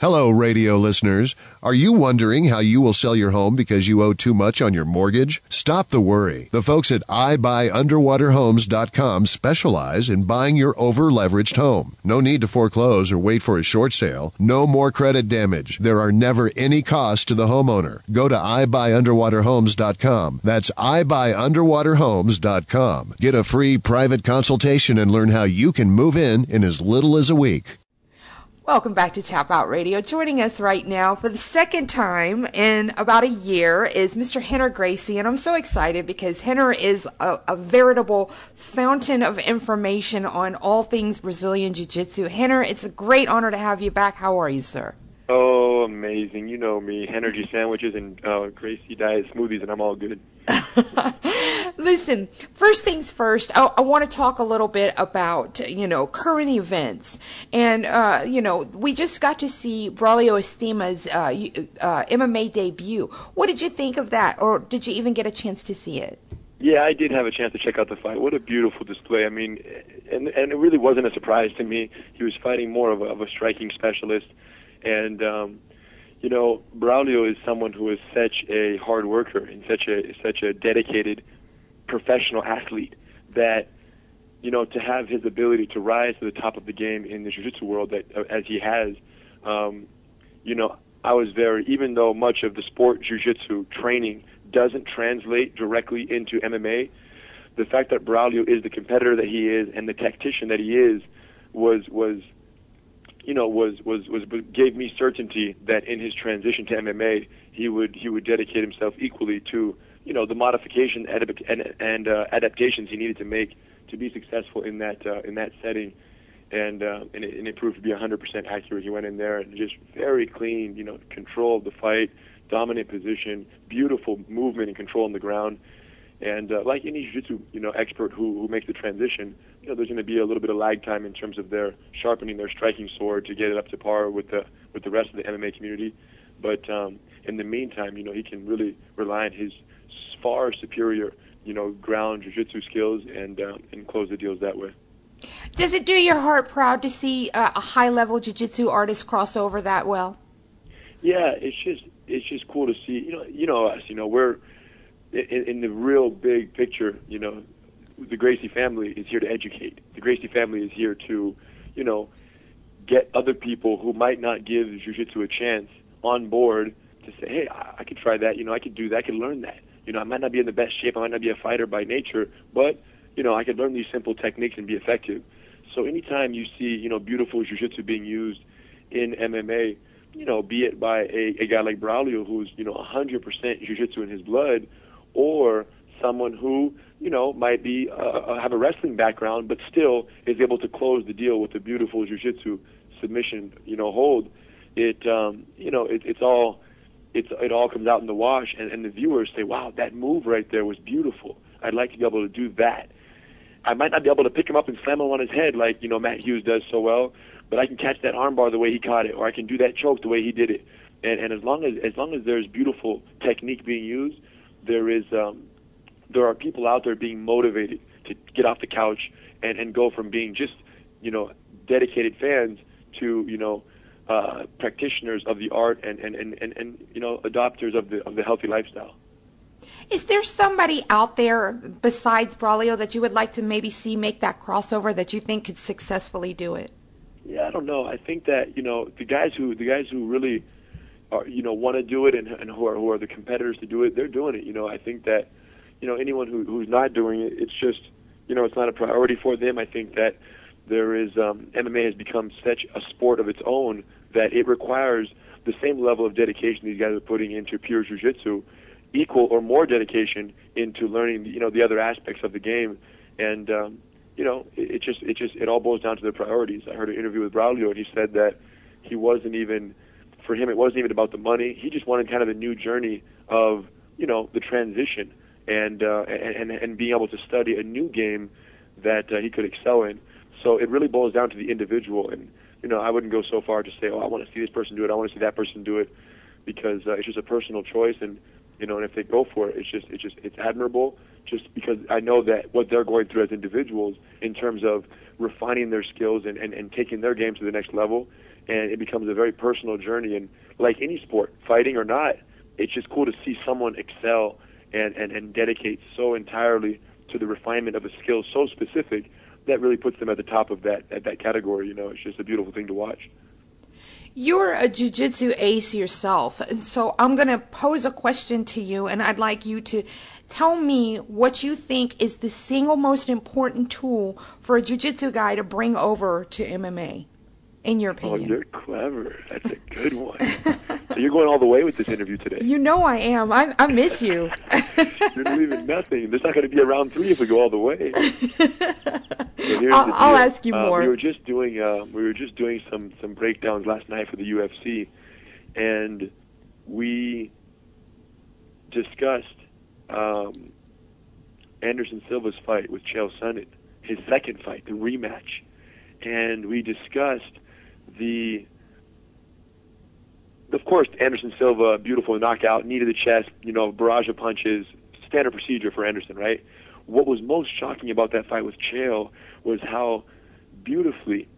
Hello, radio listeners. Are you wondering how you will sell your home because you owe too much on your mortgage? Stop the worry. The folks at iBuyUnderwaterHomes.com specialize in buying your over leveraged home. No need to foreclose or wait for a short sale. No more credit damage. There are never any costs to the homeowner. Go to iBuyUnderwaterHomes.com. That's iBuyUnderwaterHomes.com. Get a free private consultation and learn how you can move in in as little as a week. Welcome back to Tap Out Radio. Joining us right now for the second time in about a year is Mr. Rener Gracie, and I'm so excited because Rener is a, a veritable fountain of information on all things Brazilian Jiu Jitsu. Rener, it's a great honor to have you back. How are you, sir? Oh, amazing. You know me. Energy sandwiches and uh, Gracie diet smoothies, and I'm all good. Listen, first things first, I, I want to talk a little bit about, you know, current events. And, uh, you know, we just got to see Braulio Estima's uh, uh, MMA debut. What did you think of that? Or did you even get a chance to see it? Yeah, I did have a chance to check out the fight. What a beautiful display. I mean, and, and it really wasn't a surprise to me. He was fighting more of a, of a striking specialist and um, you know, Braulio is someone who is such a hard worker and such a such a dedicated professional athlete that you know to have his ability to rise to the top of the game in the jiu-jitsu world that uh, as he has, um, you know, I was very even though much of the sport jiu-jitsu training doesn't translate directly into MMA, the fact that Braulio is the competitor that he is and the tactician that he is was was you know, was, was, was gave me certainty that in his transition to MMA, he would he would dedicate himself equally to you know the modification and, and uh, adaptations he needed to make to be successful in that uh, in that setting, and uh, and, it, and it proved to be 100% accurate. He went in there and just very clean, you know, controlled the fight, dominant position, beautiful movement and control on the ground, and uh, like any jiu-jitsu, you know, expert who who makes the transition, you know, there's going to be a little bit of lag time in terms of their sharpening their striking sword to get it up to par with the with the rest of the MMA community. But um, in the meantime, you know, he can really rely on his far superior, you know, ground jiu-jitsu skills and um, and close the deals that way. Does it do your heart proud to see uh, a high-level jiu-jitsu artist cross over that well? Yeah, it's just it's just cool to see. You know, you know us. You know, we're in, in the real big picture, you know, the Gracie family is here to educate. The Gracie family is here to, you know, get other people who might not give jiu-jitsu a chance on board to say, hey, I, I could try that. You know, I could do that. I could learn that. You know, I might not be in the best shape. I might not be a fighter by nature, but you know, I could learn these simple techniques and be effective. So anytime you see, you know, beautiful jiu-jitsu being used in MMA, you know, be it by a, a guy like Braulio who's, you know, 100% jiu-jitsu in his blood, or someone who you know might be uh, uh, have a wrestling background but still is able to close the deal with a beautiful jiu-jitsu submission you know hold. It um you know it, it's all it's it all comes out in the wash and, and the viewers say wow that move right there was beautiful. I'd like to be able to do that. I might not be able to pick him up and slam him on his head like you know matt hughes does so well but i can catch that armbar the way he caught it or i can do that choke the way he did it. And and as long as as long as there's beautiful technique being used there is um, there are people out there being motivated to get off the couch and, and go from being just you know dedicated fans to you know uh, practitioners of the art and, and, and, and, and you know adopters of the of the healthy lifestyle. Is there somebody out there besides Braulio that you would like to maybe see make that crossover that you think could successfully do it? Yeah, I don't know. I think that you know the guys who the guys who really are you know want to do it and, and who are who are the competitors to do it, they're doing it. You know, I think that you know anyone who who's not doing it, it's just you know it's not a priority for them. I think that there is um, MMA has become such a sport of its own that it requires the same level of dedication these guys are putting into pure jiu-jitsu, equal or more dedication into learning you know the other aspects of the game, and um, you know it, it just it just it all boils down to their priorities. I heard an interview with Braulio and he said that he wasn't even for him, it wasn't even about the money. He just wanted kind of a new journey of, you know, the transition and uh, and and being able to study a new game that uh, he could excel in. So it really boils down to the individual. And you know, I wouldn't go so far to say, oh, I want to see this person do it. I want to see that person do it, because uh, it's just a personal choice. And you know, and if they go for it, it's just it's just it's admirable. Just because I know that what they're going through as individuals in terms of refining their skills and, and, and taking their game to the next level and it becomes a very personal journey. And like any sport, fighting or not, it's just cool to see someone excel and, and, and dedicate so entirely to the refinement of a skill so specific that really puts them at the top of that at that category. You know, it's just a beautiful thing to watch. You're a jiu-jitsu ace yourself, and so I'm going to pose a question to you, and I'd like you to tell me what you think is the single most important tool for a jiu-jitsu guy to bring over to MMA in your Oh, opinion? you're clever. That's a good one. so you're going all the way with this interview today. you know I am. I, I miss you. You're leaving nothing. There's not going to be a round three if we go all the way. So I'll- the I'll ask you Uh, more. we were just doing uh, we were just doing some some breakdowns last night for the UFC, and we discussed um, Anderson Silva's fight with Chael Sonnen, his second fight, the rematch, and we discussed the. Of course, Anderson Silva, beautiful knockout, knee to the chest, you know, barrage of punches, standard procedure for Anderson, right? What was most shocking about that fight with Chael was how beautifully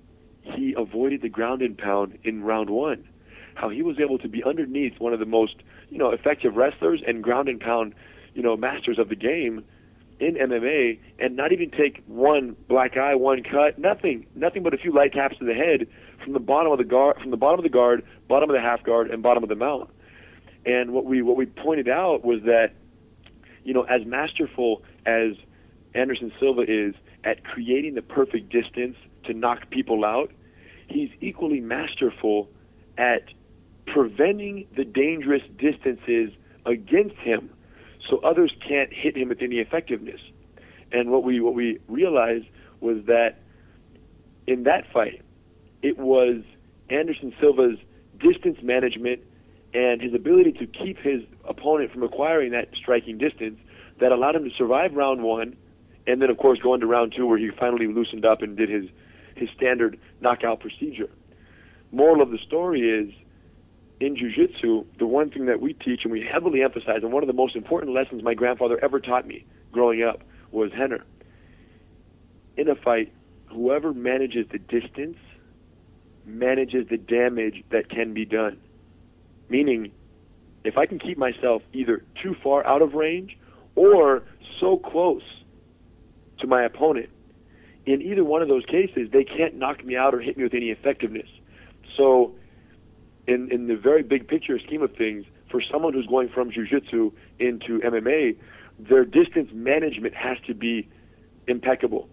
he avoided the ground and pound in round one. How he was able to be underneath one of the most, you know, effective wrestlers and ground and pound, you know, masters of the game in MMA and not even take one black eye, one cut, nothing, nothing but a few light taps to the head from the bottom of the guard, from the bottom of the guard, bottom of the half guard, and bottom of the mount. And what we what we pointed out was that, you know, as masterful as Anderson Silva is at creating the perfect distance to knock people out, he's equally masterful at preventing the dangerous distances against him so others can't hit him with any effectiveness. And what we what we realized was that in that fight, it was Anderson Silva's distance management and his ability to keep his opponent from acquiring that striking distance that allowed him to survive round one, and then of course go into round two where he finally loosened up and did his his standard knockout procedure. Moral of the story is in jiu-jitsu, the one thing that we teach and we heavily emphasize, and one of the most important lessons my grandfather ever taught me growing up was Rener. In a fight, whoever manages the distance manages the damage that can be done. Meaning, if I can keep myself either too far out of range or so close to my opponent, in either one of those cases, they can't knock me out or hit me with any effectiveness. So, in in the very big picture scheme of things, for someone who's going from jiu-jitsu into MMA, their distance management has to be impeccable.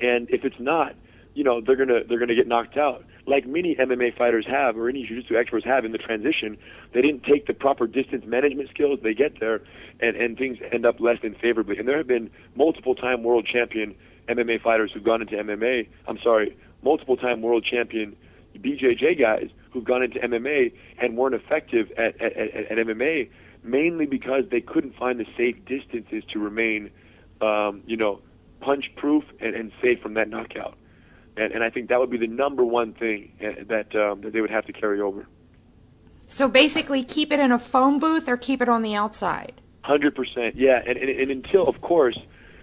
And if it's not, you know, they're gonna they're gonna get knocked out. Like many MMA fighters have, or any jiu-jitsu experts have in the transition, they didn't take the proper distance management skills. They get there, and and things end up less than favorably. And there have been multiple time world champion MMA fighters who've gone into MMA. I'm sorry, multiple time world champion BJJ guys who've gone into MMA and weren't effective at, at, at, at MMA mainly because they couldn't find the safe distances to remain, um, you know, punch proof and, and safe from that knockout. And, and I think that would be the number one thing uh, that um, that they would have to carry over. So basically, keep it in a phone booth or keep it on the outside. Hundred percent, yeah. And, and and until, of course,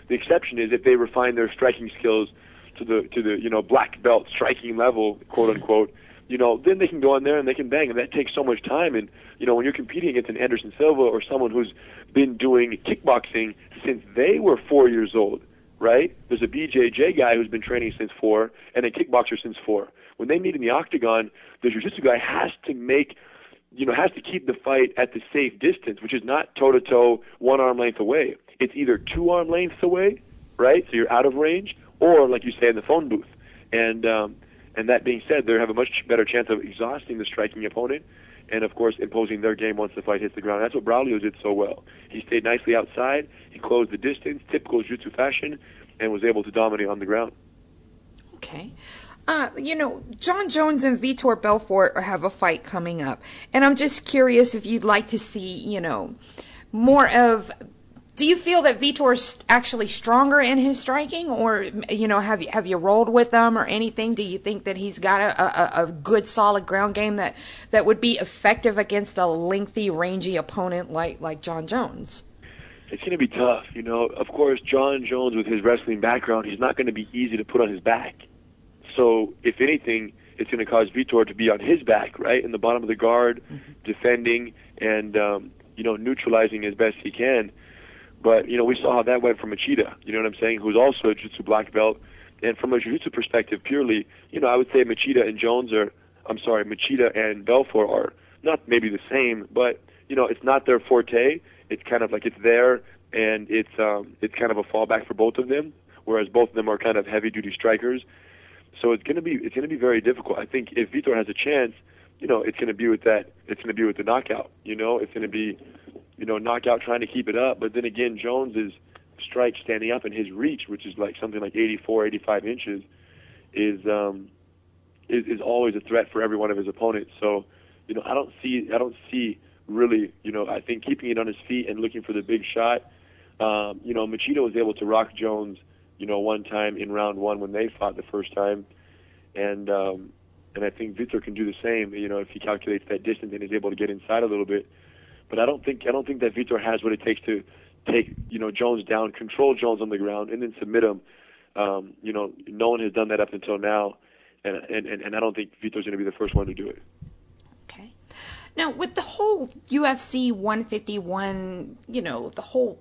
the exception is if they refine their striking skills to the to the you know black belt striking level, quote unquote. You know, then they can go in there and they can bang, and that takes so much time. And you know, when you're competing against an Anderson Silva or someone who's been doing kickboxing since they were four years old, right? There's a BJJ guy who's been training since four, and a kickboxer since four. When they meet in the octagon, the jiu-jitsu guy has to make you know, has to keep the fight at the safe distance, which is not toe to toe, one arm length away. It's either two arm lengths away, right? So you're out of range, or like you say in the phone booth. And um, and that being said, they have a much better chance of exhausting the striking opponent, and of course imposing their game once the fight hits the ground. That's what Braulio did so well. He stayed nicely outside, he closed the distance, typical jiu-jitsu fashion, and was able to dominate on the ground. Okay. Uh, you know, Jon Jones and Vitor Belfort have a fight coming up, and I'm just curious if you'd like to see, you know, more of. Do you feel that Vitor's actually stronger in his striking, or you know, have you have you rolled with him or anything? Do you think that he's got a, a, a good, solid ground game that that would be effective against a lengthy, rangy opponent like like Jon Jones? It's going to be tough, you know. Of course, Jon Jones, with his wrestling background, he's not going to be easy to put on his back. So, if anything, it's going to cause Vitor to be on his back, right, in the bottom of the guard, mm-hmm. defending and um, you know neutralizing as best he can. But you know we saw how that went from Machida. You know what I'm saying? Who's also a jiu-jitsu black belt. And from a jiu-jitsu perspective, purely, you know, I would say Machida and Jones are. I'm sorry, Machida and Belfort are not maybe the same, but you know, it's not their forte. It's kind of like it's there, and it's um, it's kind of a fallback for both of them. Whereas both of them are kind of heavy-duty strikers. So it's to be it's going to be very difficult. I think if Vitor has a chance, you know, it's going to be with that. It's going to be with the knockout. You know, it's going to be, you know, knockout trying to keep it up. But then again, Jones is strike standing up, and his reach, which is like something like 84, 85 inches, is um, is is always a threat for every one of his opponents. So, you know, I don't see I don't see really, you know, I think keeping it on his feet and looking for the big shot. Um, you know, Machida was able to rock Jones you know, one time in round one when they fought the first time, and um, and I think Vitor can do the same. You know, if he calculates that distance and is able to get inside a little bit. But I don't think I don't think that Vitor has what it takes to take you know Jones down, control Jones on the ground, and then submit him. Um, you know, no one has done that up until now, and and and I don't think Vitor's going to be the first one to do it. Okay. Now, with the whole UFC 151, you know, the whole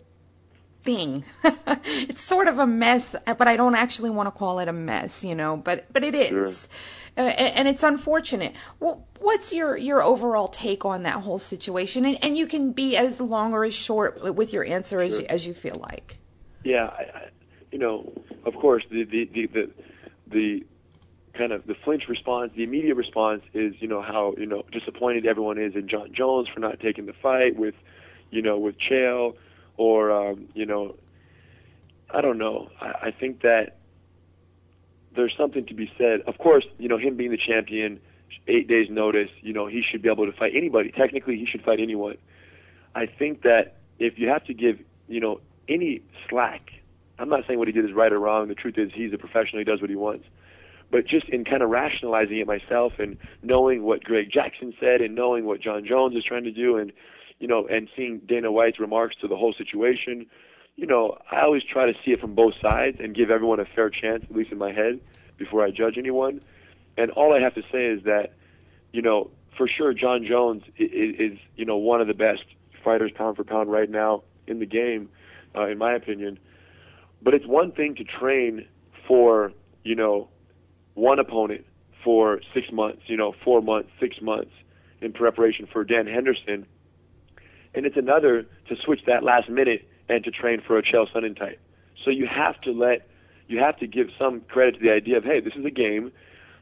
thing. it's sort of a mess, but I don't actually want to call it a mess, you know. But but it is, sure. Uh, and it's unfortunate. Well, what's your your overall take on that whole situation? And, and you can be as long or as short with your answer as sure. as you feel like. Yeah, I, I, you know, of course, the the the the, the kind of the flinch response, the immediate response is, you know, how you know disappointed everyone is in Jon Jones for not taking the fight with, you know, with Chael or um, you know, I don't know. I, I think that there's something to be said. Of course, you know, him being the champion, eight days notice, you know, he should be able to fight anybody. Technically, he should fight anyone. I think that if you have to give, you know, any slack, I'm not saying what he did is right or wrong. The truth is, he's a professional. He does what he wants. But just in kind of rationalizing it myself and knowing what Greg Jackson said and knowing what John Jones is trying to do and you know, and seeing Dana White's remarks to the whole situation, you know, I always try to see it from both sides and give everyone a fair chance, at least in my head, before I judge anyone. And all I have to say is that, you know, for sure, Jon Jones is, is you know, one of the best fighters pound for pound right now in the game, uh, in my opinion. But it's one thing to train for, you know, one opponent for six months, you know, four months, six months in preparation for Dan Henderson and it's another to switch that last minute and to train for a Chael Sonnen type. So you have to let, you have to give some credit to the idea of, hey, this is a game.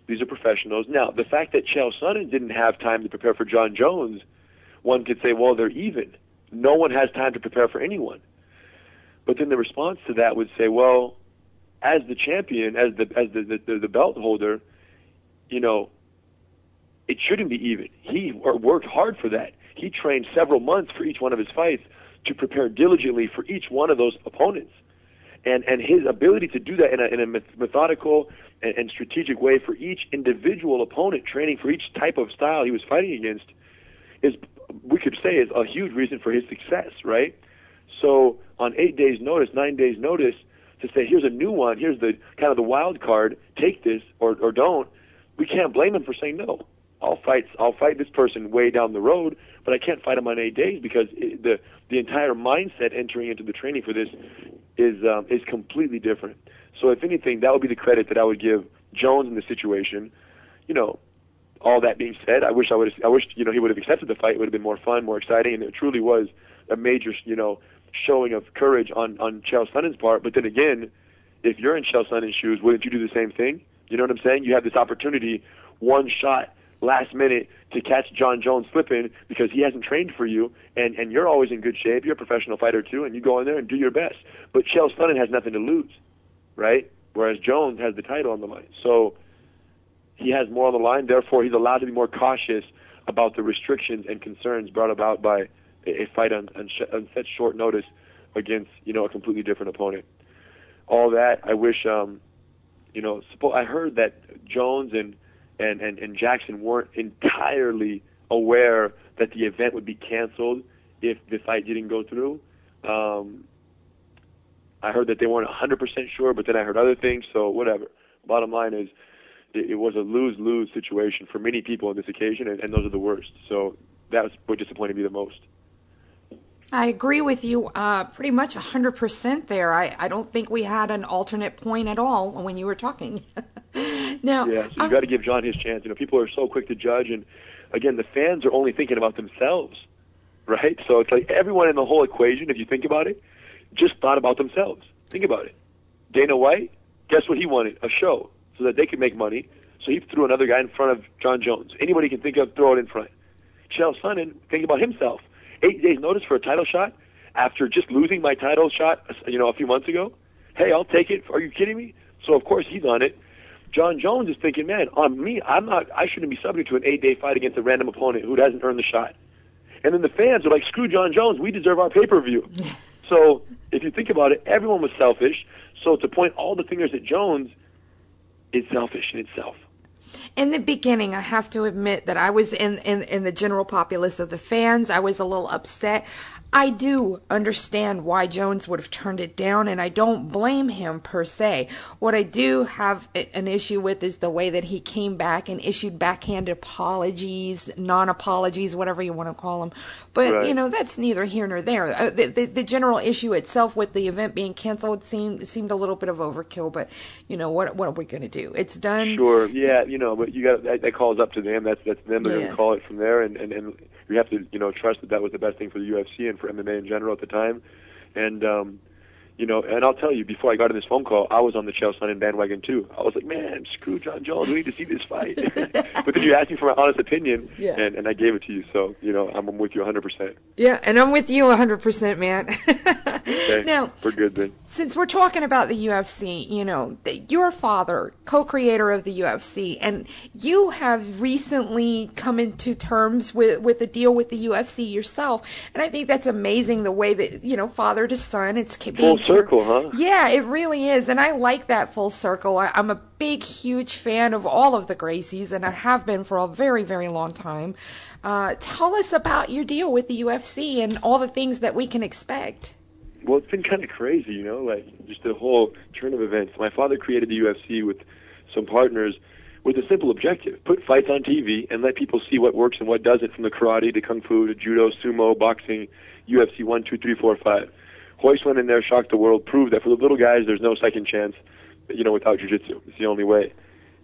These are professionals. Now, the fact that Chael Sonnen didn't have time to prepare for Jon Jones, one could say, well, they're even. No one has time to prepare for anyone. But then the response to that would say, well, as the champion, as the as the the, the belt holder, you know, it shouldn't be even. He worked hard for that. He trained several months for each one of his fights to prepare diligently for each one of those opponents. And, and his ability to do that in a, in a methodical and, and strategic way for each individual opponent, training for each type of style he was fighting against, is we could say is a huge reason for his success, right? So on eight days' notice, nine days' notice, to say here's a new one, here's the kind of the wild card, take this or or don't, we can't blame him for saying no. I'll fight I'll fight this person way down the road, but I can't fight him on eight days because it, the the entire mindset entering into the training for this is um, is completely different. So if anything, that would be the credit that I would give Jones in the situation. You know, all that being said, I wish I would I wish you know he would have accepted the fight. It would have been more fun, more exciting, and it truly was a major you know showing of courage on on Chael Sonnen's part. But then again, if you're in Chael Sonnen's shoes, wouldn't you do the same thing? You know what I'm saying? You have this opportunity, one shot last minute to catch Jon Jones slipping because he hasn't trained for you, and and you're always in good shape. You're a professional fighter too, and you go in there and do your best. But Chael Sonnen has nothing to lose, right? Whereas Jones has the title on the line, so he has more on the line. Therefore, he's allowed to be more cautious about the restrictions and concerns brought about by a fight on, on, sh- on such short notice against you know a completely different opponent. All that I wish, um, you know, suppo- I heard that Jones and and, and, and Jackson weren't entirely aware that the event would be canceled if the fight didn't go through. Um, I heard that they weren't 100% sure, but then I heard other things, so whatever. Bottom line is, it, it was a lose lose situation for many people on this occasion, and, and those are the worst. So that's what disappointed me the most. I agree with you uh, pretty much 100% there. I, I don't think we had an alternate point at all when you were talking. now, yeah, so you um, got to give Jon his chance. You know, people are so quick to judge, and again, the fans are only thinking about themselves, right? So it's like everyone in the whole equation, if you think about it, just thought about themselves. Think about it. Dana White, guess what he wanted? A show so that they could make money. So he threw another guy in front of Jon Jones. Anybody can think of, throw it in front. Chael Sonnen, think about himself eight days notice for a title shot after just losing my title shot, you know, a few months ago. Hey, I'll take it. Are you kidding me? So of course he's on it. Jon Jones is thinking, man, on me, I'm not. I shouldn't be subject to an eight-day fight against a random opponent who hasn't earned the shot. And then the fans are like, screw Jon Jones. We deserve our pay-per-view. so if you think about it, everyone was selfish. So to point all the fingers at Jones is selfish in itself in the beginning, I have to admit that I was in, in, in the general populace of the fans. I was a little upset. I do understand why Jones would have turned it down, and I don't blame him per se. What I do have an issue with is the way that he came back and issued backhanded apologies, non apologies, whatever you want to call them. But, right. you know, that's neither here nor there. Uh, the, the, the, general issue itself with the event being canceled seemed seemed a little bit of overkill, but, you know, what what are we going to do? It's done. Sure, yeah, you know, but you got that, that calls up to them. That's, that's them. They're yeah. going to call it from there, and, and, and you have to, you know, trust that that was the best thing for the UFC and for MMA in general at the time. And um, you know, and I'll tell you, before I got in this phone call, I was on the Chael Sonnen bandwagon too. I was like, man, screw Jon Jones. We need to see this fight. but then you asked me for my honest opinion, yeah. and, and I gave it to you. So, you know, I'm, I'm with you 100%. Yeah, and I'm with you 100%, man. okay, now, we're good then. Since we're talking about the UFC, you know, your father, co-creator of the UFC, and you have recently come into terms with, with a deal with the UFC yourself. And I think that's amazing the way that, you know, father to son, it's being circle, huh? Yeah, it really is, and I like that full circle. I, I'm a big, huge fan of all of the Gracies, and I have been for a very, very long time. Uh, tell us about your deal with the UFC and all the things that we can expect. Well, it's been kind of crazy, you know, like just the whole turn of events. My father created the UFC with some partners with a simple objective put fights on TV and let people see what works and what doesn't from the karate to kung fu to judo, sumo, boxing, UFC 1, 2, 3, 4, 5. Royce went in there, shocked the world, proved that for the little guys, there's no second chance. You know, without jiu-jitsu, it's the only way.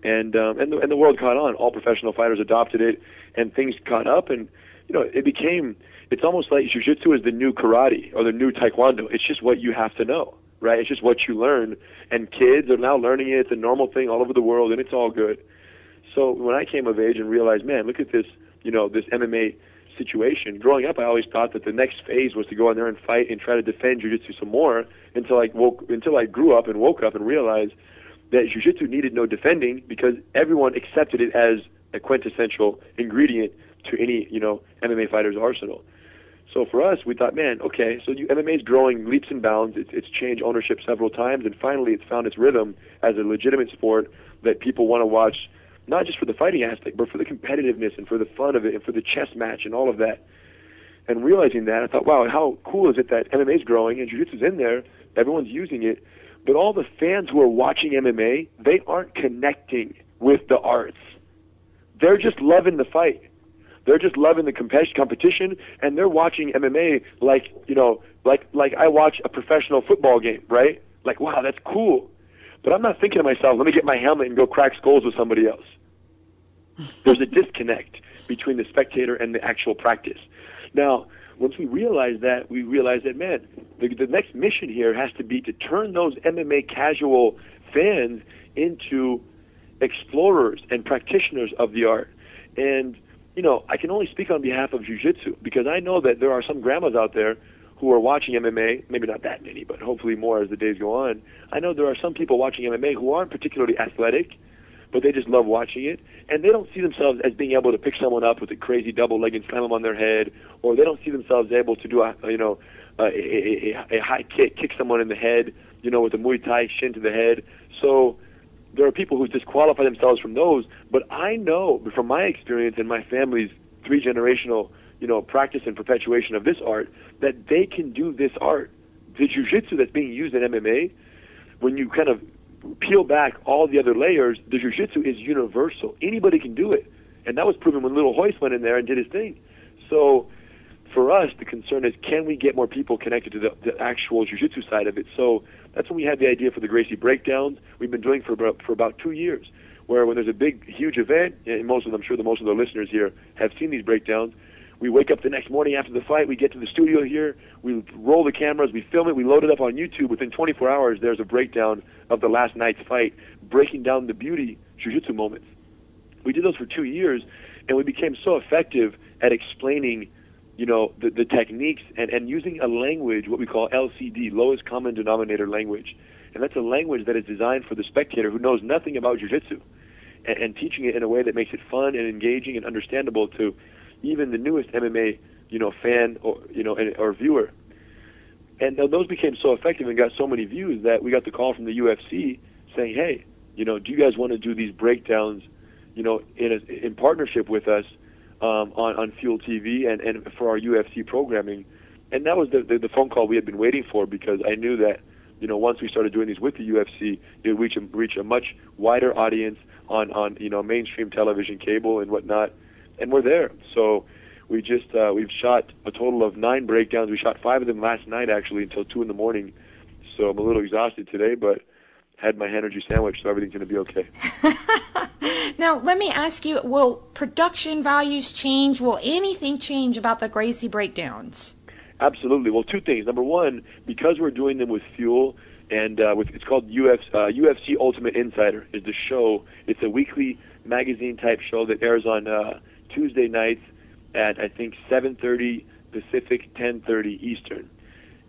And um, and the, and the world caught on. All professional fighters adopted it, and things caught up. And you know, it became. It's almost like jiu-jitsu is the new karate or the new taekwondo. It's just what you have to know, right? It's just what you learn. And kids are now learning it. It's a normal thing all over the world, and it's all good. So when I came of age and realized, man, look at this, you know, this MMA situation. Growing up, I always thought that the next phase was to go in there and fight and try to defend jiu-jitsu some more until I woke until I grew up and woke up and realized that jiu-jitsu needed no defending because everyone accepted it as a quintessential ingredient to any you know MMA fighter's arsenal. So for us, we thought, man, okay, so you, MMA is growing leaps and bounds. It's, it's changed ownership several times, and finally, it's found its rhythm as a legitimate sport that people want to watch not just for the fighting aspect, but for the competitiveness and for the fun of it and for the chess match and all of that. And realizing that, I thought, wow, how cool is it that MMA is growing and Jiu-Jitsu's in there, everyone's using it, but all the fans who are watching MMA, they aren't connecting with the arts. They're just loving the fight. They're just loving the competition, and they're watching MMA like you know, like like I watch a professional football game, right? Like, wow, that's cool. But I'm not thinking to myself, let me get my helmet and go crack skulls with somebody else. There's a disconnect between the spectator and the actual practice. Now, once we realize that, we realize that, man, the, the next mission here has to be to turn those MMA casual fans into explorers and practitioners of the art. And, you know, I can only speak on behalf of jiu-jitsu because I know that there are some grandmas out there who are watching MMA, maybe not that many, but hopefully more as the days go on. I know there are some people watching MMA who aren't particularly athletic, but they just love watching it, and they don't see themselves as being able to pick someone up with a crazy double leg and slam them on their head, or they don't see themselves able to do a you know a, a, a high kick, kick someone in the head, you know, with a Muay Thai shin to the head. So there are people who disqualify themselves from those, but I know from my experience and my family's three generational you know, practice and perpetuation of this art, that they can do this art. The jujitsu that's being used in MMA, when you kind of peel back all the other layers, the jiu-jitsu is universal. Anybody can do it. And that was proven when Little Royce went in there and did his thing. So for us, the concern is can we get more people connected to the, the actual jiu-jitsu side of it? So that's when we had the idea for the Gracie breakdowns. We've been doing for about, for about two years, where when there's a big, huge event, and most of them, I'm sure the most of the listeners here have seen these breakdowns. We wake up the next morning after the fight. We get to the studio here. We roll the cameras. We film it. We load it up on YouTube. Within 24 hours, there's a breakdown of the last night's fight, breaking down the beauty jiu-jitsu moments. We did those for two years, and we became so effective at explaining you know, the, the techniques and, and using a language, what we call LCD, lowest common denominator language. And that's a language that is designed for the spectator who knows nothing about jiu-jitsu and, and teaching it in a way that makes it fun and engaging and understandable to even the newest MMA, you know, fan or, you know, or viewer. And those became so effective and got so many views that we got the call from the UFC saying, hey, you know, do you guys want to do these breakdowns, you know, in, a, in partnership with us um, on on Fuel TV and and for our UFC programming, and that was the, the the phone call we had been waiting for because I knew that you know once we started doing these with the UFC, it would reach a, reach a much wider audience on on you know mainstream television, cable, and whatnot, and we're there. So we just uh, we've shot a total of nine breakdowns. We shot five of them last night actually until two in the morning. So I'm a little exhausted today, but had my energy sandwich, so everything's going to be okay. now, let me ask you: Will production values change? Will anything change about the Gracie breakdowns? Absolutely. Well, two things. Number one, because we're doing them with Fuel and uh, with it's called Uf, uh, UFC Ultimate Insider is the show. It's a weekly magazine type show that airs on uh, Tuesday nights at I think 7:30 Pacific, 10:30 Eastern,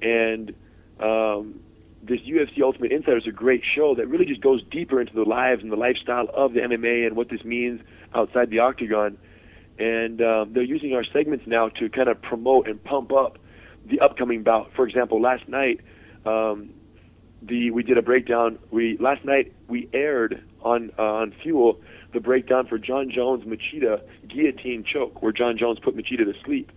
and um, this UFC Ultimate Insider is a great show that really just goes deeper into the lives and the lifestyle of the MMA and what this means outside the octagon. And um, they're using our segments now to kind of promote and pump up the upcoming bout. For example, last night um, the we did a breakdown. We last night we aired on uh, on Fuel the breakdown for Jon Jones Machida guillotine choke, where Jon Jones put Machida to sleep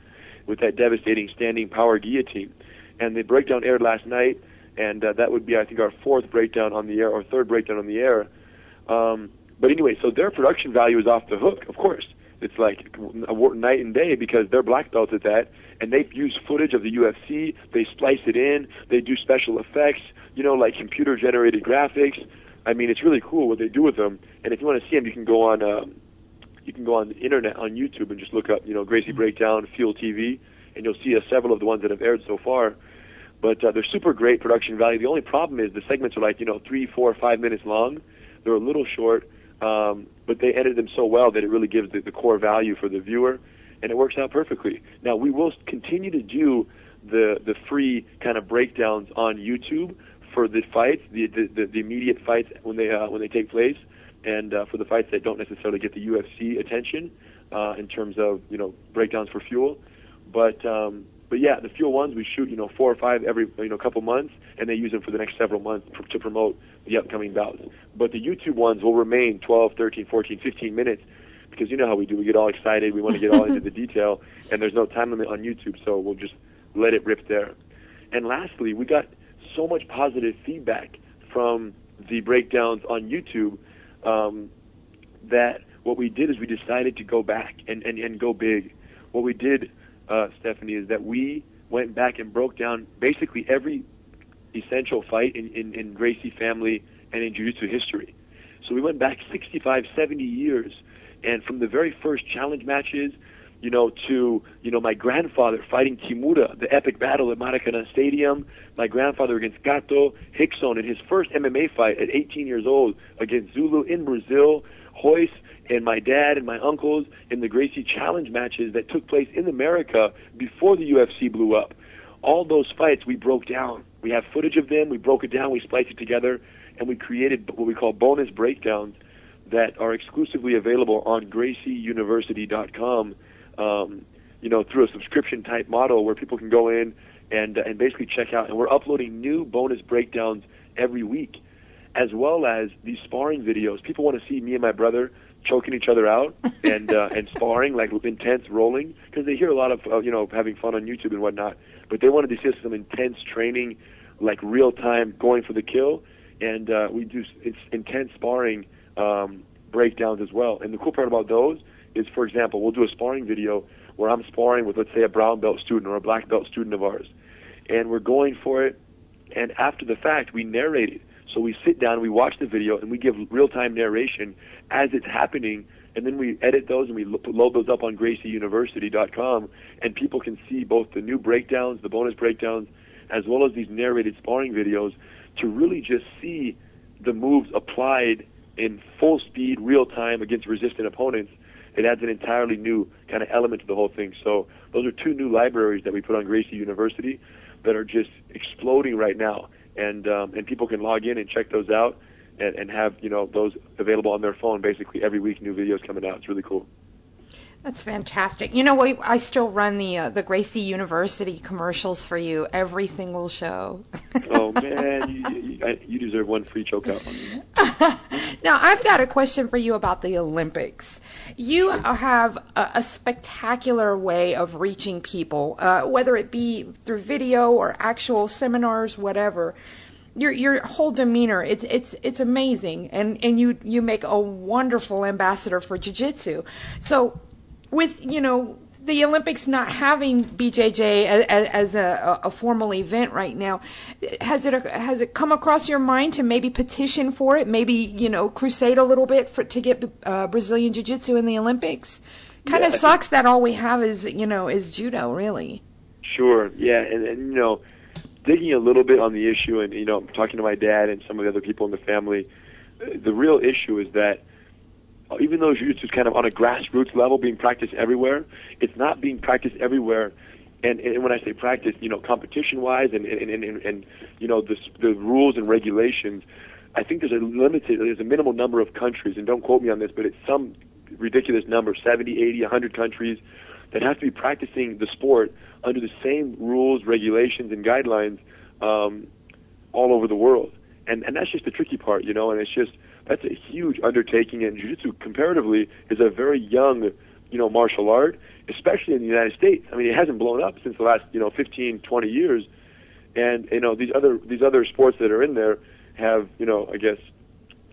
with that devastating standing power guillotine. And the breakdown aired last night and uh, that would be I think our fourth breakdown on the air or third breakdown on the air. Um, but anyway, so their production value is off the hook, of course. It's like a night and day because they're black belts at that, and they use footage of the UFC. They splice it in. They do special effects, you know, like computer generated graphics. I mean, it's really cool what they do with them. And if you want to see them, you can go on, um, you can go on the internet on YouTube and just look up, you know, Gracie Breakdown Fuel TV, and you'll see uh, several of the ones that have aired so far. But uh, they're super great production value. The only problem is the segments are like you know three, four, five minutes long. They're a little short, um, but they edit them so well that it really gives the, the core value for the viewer, and it works out perfectly. Now we will continue to do the the free kind of breakdowns on YouTube for the fights, the the, the immediate fights when they uh, when they take place, and uh, for the fights that don't necessarily get the UFC attention uh, in terms of you know breakdowns for fuel. But um, but yeah, the fuel ones we shoot, you know, four or five every you know couple months, and they use them for the next several months pr- to promote the upcoming bouts. But the YouTube ones will remain 12, 13, 14, 15 minutes because you know how we do. We get all excited. We want to get all into the detail, and there's no time limit on YouTube, so we'll just let it rip there. And lastly, we got so much positive feedback from the breakdowns on YouTube um, that what we did is we decided to go back and, and, and go big. What we did uh, Stephanie, is that we went back and broke down basically every essential fight in, in, in Gracie family and in Jiu-Jitsu history. So we went back 65, 70 years, and from the very first challenge matches, you know, to you know my grandfather fighting Kimura, the epic battle at Maracanã Stadium, my grandfather against Gato Rickson in his first MMA fight at 18 years old against Zulu in Brazil, Royce, and my dad and my uncles in the Gracie Challenge matches that took place in America before the UFC blew up. All those fights we broke down. We have footage of them. We broke it down. We spliced it together, and we created what we call bonus breakdowns that are exclusively available on GracieUniversity.com. Um, you know, through a subscription type model where people can go in and uh, and basically check out. And we're uploading new bonus breakdowns every week, as well as these sparring videos. People want to see me and my brother choking each other out and uh, and sparring like intense rolling because they hear a lot of uh, you know having fun on YouTube and whatnot, but they wanted to see some intense training, like real time going for the kill, and uh, we do it's intense sparring um, breakdowns as well. And the cool part about those is, for example, we'll do a sparring video where I'm sparring with, let's say, a brown belt student or a black belt student of ours, and we're going for it. And after the fact, we narrate it. So we sit down, we watch the video, and we give real-time narration as it's happening and then we edit those and we load those up on GracieUniversity.com, and people can see both the new breakdowns, the bonus breakdowns, as well as these narrated sparring videos to really just see the moves applied in full speed, real time against resistant opponents. It adds an entirely new kind of element to the whole thing. So those are two new libraries that we put on Gracie University that are just exploding right now, and um, and people can log in and check those out and, and have you know those available on their phone basically every week. New videos coming out. It's really cool. That's fantastic. You know, I still run the uh, the Gracie University commercials for you every single show. oh man, you, you, you, deserve one free chokeout. now, I've got a question for you about the Olympics. You have a, a spectacular way of reaching people, uh, whether it be through video or actual seminars, whatever your your whole demeanor it's it's it's amazing and and you you make a wonderful ambassador for jiu-jitsu so with you know the Olympics not having BJJ as, as a, a, formal event right now, has it has it come across your mind to maybe petition for it? Maybe you know crusade a little bit for to get uh, Brazilian Jiu Jitsu in the Olympics. Kind of yeah. sucks that all we have is you know is judo really. Sure. Yeah, and, and you know digging a little bit on the issue, and you know, talking to my dad and some of the other people in the family, the real issue is that even though jiu-jitsu is kind of on a grassroots level being practiced everywhere, it's not being practiced everywhere. And, and when I say practice, you know, competition-wise, and and, and, and, and you know, the the rules and regulations, I think there's a limited, there's a minimal number of countries, and don't quote me on this, but it's some ridiculous number, 70, 80, 100 countries that have to be practicing the sport under the same rules, regulations, and guidelines um, all over the world. And and that's just the tricky part, you know. And it's just that's a huge undertaking. And jiu-jitsu, comparatively, is a very young, you know, martial art, especially in the United States. I mean, it hasn't blown up since the last, you know, 15, 20 years. And you know, these other these other sports that are in there have, you know, I guess,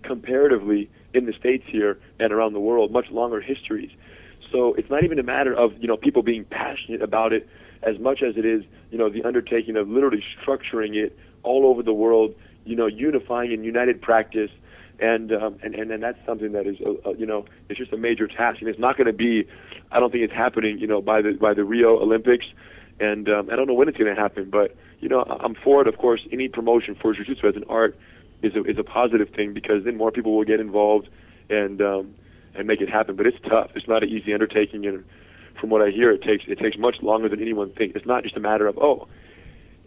comparatively in the states here and around the world, much longer histories. So it's not even a matter of you know people being passionate about it as much as it is, you know, the undertaking of literally structuring it all over the world, you know, unifying in united practice. And, um, and and and that's something that is uh, uh, you know it's just a major task. And it's not going to be I don't think it's happening you know by the by the Rio Olympics. And um, I don't know when it's going to happen but you know I'm for it of course. Any promotion for jiu-jitsu as an art is a, is a positive thing because then more people will get involved and um, and make it happen. But it's tough. It's not an easy undertaking. And from what I hear, it takes it takes much longer than anyone thinks. It's not just a matter of oh,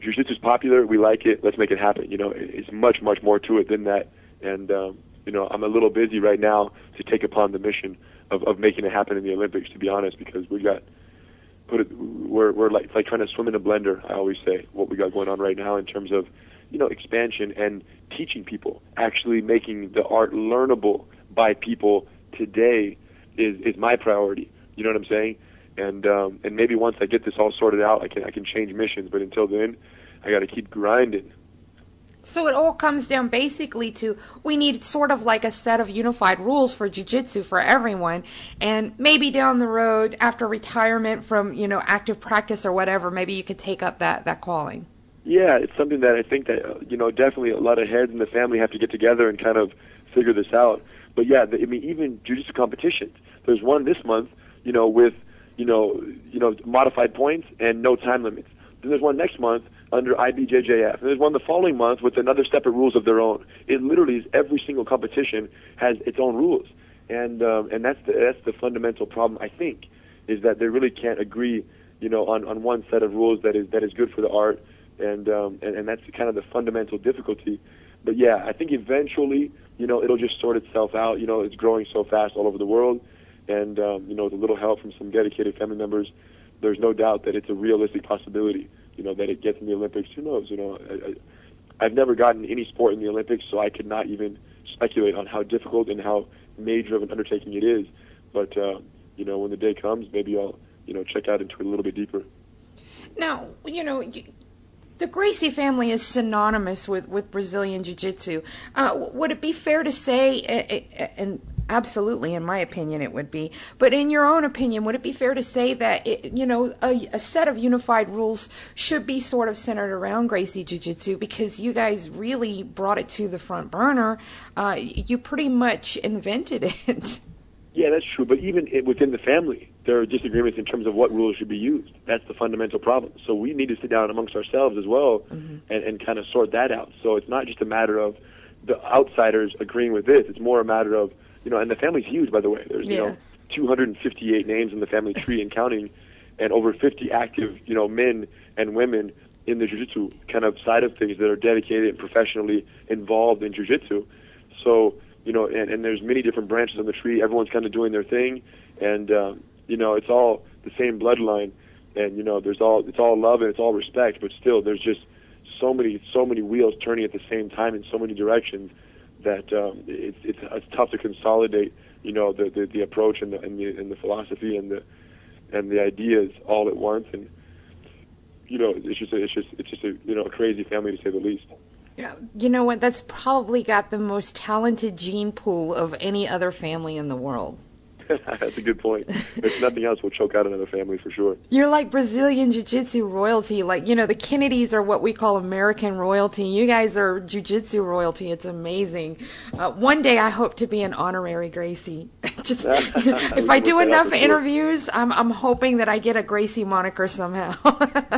jiu-jitsu is popular, we like it, let's make it happen. You know, it's much much more to it than that. And um, you know, I'm a little busy right now to take upon the mission of, of making it happen in the Olympics. To be honest, because we got put it, we're we're like like trying to swim in a blender. I always say what we got going on right now in terms of you know expansion and teaching people, actually making the art learnable by people today is is my priority. You know what I'm saying? and um, and maybe once I get this all sorted out, I can I can change missions. But until then, I got to keep grinding. So it all comes down basically to we need sort of like a set of unified rules for jiu-jitsu for everyone and maybe down the road after retirement from, you know, active practice or whatever, maybe you could take up that that calling. Yeah, it's something that I think that you know, definitely a lot of heads in the family have to get together and kind of figure this out. But yeah, I mean even jiu-jitsu competitions. There's one this month, you know, with you know, you know, modified points and no time limits. Then there's one next month under IBJJF. And there's one the following month with another separate rules of their own. It literally is every single competition has its own rules, and um, and that's the that's the fundamental problem I think, is that they really can't agree, you know, on on one set of rules that is that is good for the art, and um, and and that's kind of the fundamental difficulty. But yeah, I think eventually, you know, it'll just sort itself out. You know, it's growing so fast all over the world and um, you know, with a little help from some dedicated family members, there's no doubt that it's a realistic possibility. You know, that it gets in the Olympics. Who knows? You know, I, I, I've never gotten any sport in the Olympics, so I could not even speculate on how difficult and how major of an undertaking it is. But uh, you know, when the day comes, maybe I'll you know check out into it a little bit deeper. Now, you know, you, the Gracie family is synonymous with, with Brazilian Jiu Jitsu. Uh, would it be fair to say, and absolutely, in my opinion, it would be, but in your own opinion, would it be fair to say that, it, you know, a, a, set of unified rules should be sort of centered around Gracie Jiu Jitsu because you guys really brought it to the front burner? Uh, you pretty much invented it. Yeah, that's true. But even within the family, there are disagreements in terms of what rules should be used. That's the fundamental problem. So we need to sit down amongst ourselves as well mm-hmm. and, and kind of sort that out. So it's not just a matter of the outsiders agreeing with this. It's more a matter of, you know, and the family's huge, by the way. There's, yeah. you know, 258 names in the family tree and counting, and over 50 active, you know, men and women in the jiu-jitsu kind of side of things that are dedicated and professionally involved in jiu-jitsu. So, you know, and, and there's many different branches on the tree. Everyone's kind of doing their thing, and um, you know, it's all the same bloodline, and you know, there's all it's all love and it's all respect, but still, there's just so many so many wheels turning at the same time in so many directions that um, it's, it's it's tough to consolidate, you know, the the, the approach and the, and the and the philosophy and the and the ideas all at once, and you know, it's just a, it's just it's just a you know a crazy family to say the least. Yeah, you know what? That's probably got the most talented gene pool of any other family in the world. That's a good point. If nothing else, we'll choke out another family for sure. You're like Brazilian Jiu-Jitsu royalty. Like, you know, the Kennedys are what we call American royalty. You guys are Jiu-Jitsu royalty. It's amazing. Uh, one day I hope to be an honorary Gracie. Just If I do enough interviews, I'm, I'm hoping that I get a Gracie moniker somehow.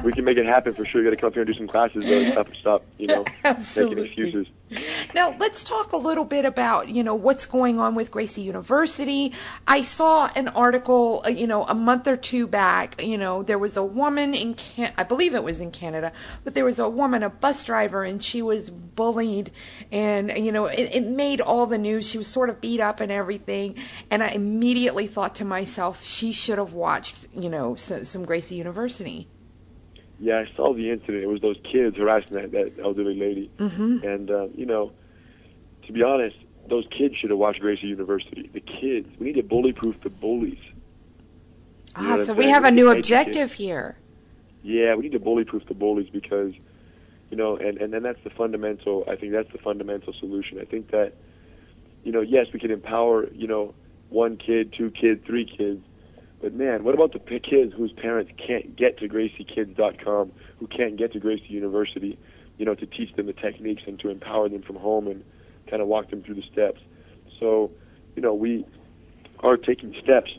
we can make it happen for sure. You got to come up here and do some classes, though. Stop, stop, you know, Absolutely. making excuses. Now, let's talk a little bit about, you know, what's going on with Gracie University. I saw an article, uh, you know, a month or two back, you know, there was a woman in Can- I believe it was in Canada, but there was a woman, a bus driver, and she was bullied and, you know, it, it made all the news. She was sort of beat up and everything. And I immediately thought to myself, she should have watched, you know, some, some Gracie University. Yeah, I saw the incident. It was those kids harassing that, that elderly lady. Mm-hmm. And, uh, you know, to be honest, those kids should have watched Gracie University. The kids. We need to bully proof the bullies. You ah, so we have a new objective here. Yeah, we need to bully proof the bullies because, you know, and, and then that's the fundamental, I think that's the fundamental solution. I think that, you know, yes, we can empower, you know, one kid, two kids, three kids, but man, what about the kids whose parents can't get to GracieKids.com, who can't get to Gracie University, you know, to teach them the techniques and to empower them from home and kind of walk them through the steps. So, you know, we are taking steps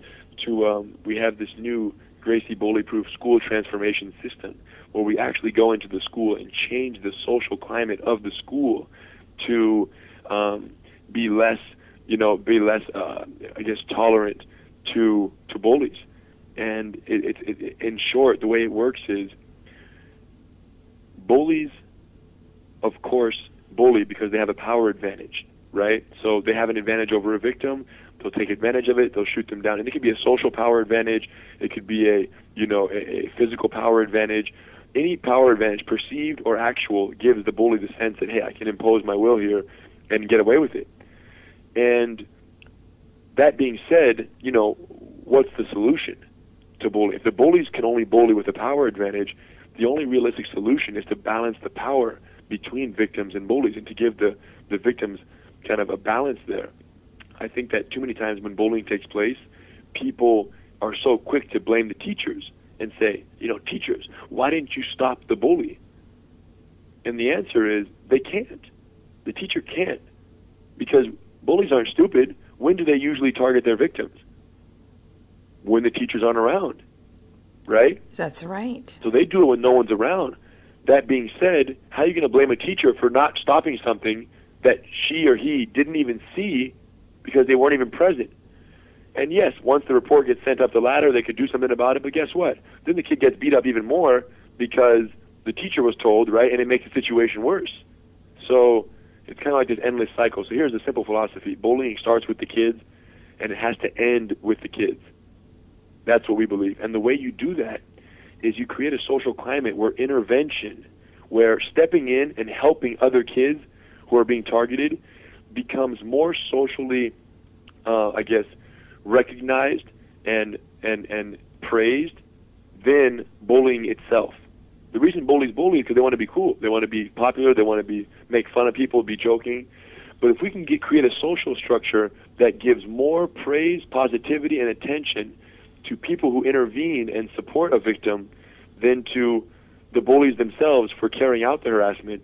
to. Um, we have this new Gracie Bully-proof school transformation system, where we actually go into the school and change the social climate of the school to um, be less, you know, be less, uh, I guess, tolerant to to bullies. And it, it, it, in short, the way it works is bullies, of course, bully because they have a power advantage, right? So they have an advantage over a victim. They'll take advantage of it. They'll shoot them down, and it could be a social power advantage. It could be a you know a, a physical power advantage. Any power advantage, perceived or actual, gives the bully the sense that hey, I can impose my will here and get away with it. And that being said, you know, what's the solution to bullying? If the bullies can only bully with a power advantage, the only realistic solution is to balance the power between victims and bullies and to give the, the victims kind of a balance there. I think that too many times when bullying takes place, people are so quick to blame the teachers and say, you know, teachers, why didn't you stop the bully? And the answer is they can't. The teacher can't because bullies aren't stupid when do they usually target their victims? When the teachers aren't around, right? That's right. So they do it when no one's around. That being said, how are you going to blame a teacher for not stopping something that she or he didn't even see because they weren't even present? And yes, once the report gets sent up the ladder, they could do something about it. But guess what? Then the kid gets beat up even more because the teacher was told, right? And it makes the situation worse. So it's kind of like this endless cycle. So here's a simple philosophy: bullying starts with the kids, and it has to end with the kids. That's what we believe. And the way you do that is you create a social climate where intervention, where stepping in and helping other kids who are being targeted, becomes more socially, uh, I guess, recognized and and and praised than bullying itself The reason bullies bully is because they want to be cool. They want to be popular. They want to be make fun of people, be joking. But if we can get create a social structure that gives more praise, positivity, and attention to people who intervene and support a victim than to the bullies themselves for carrying out the harassment,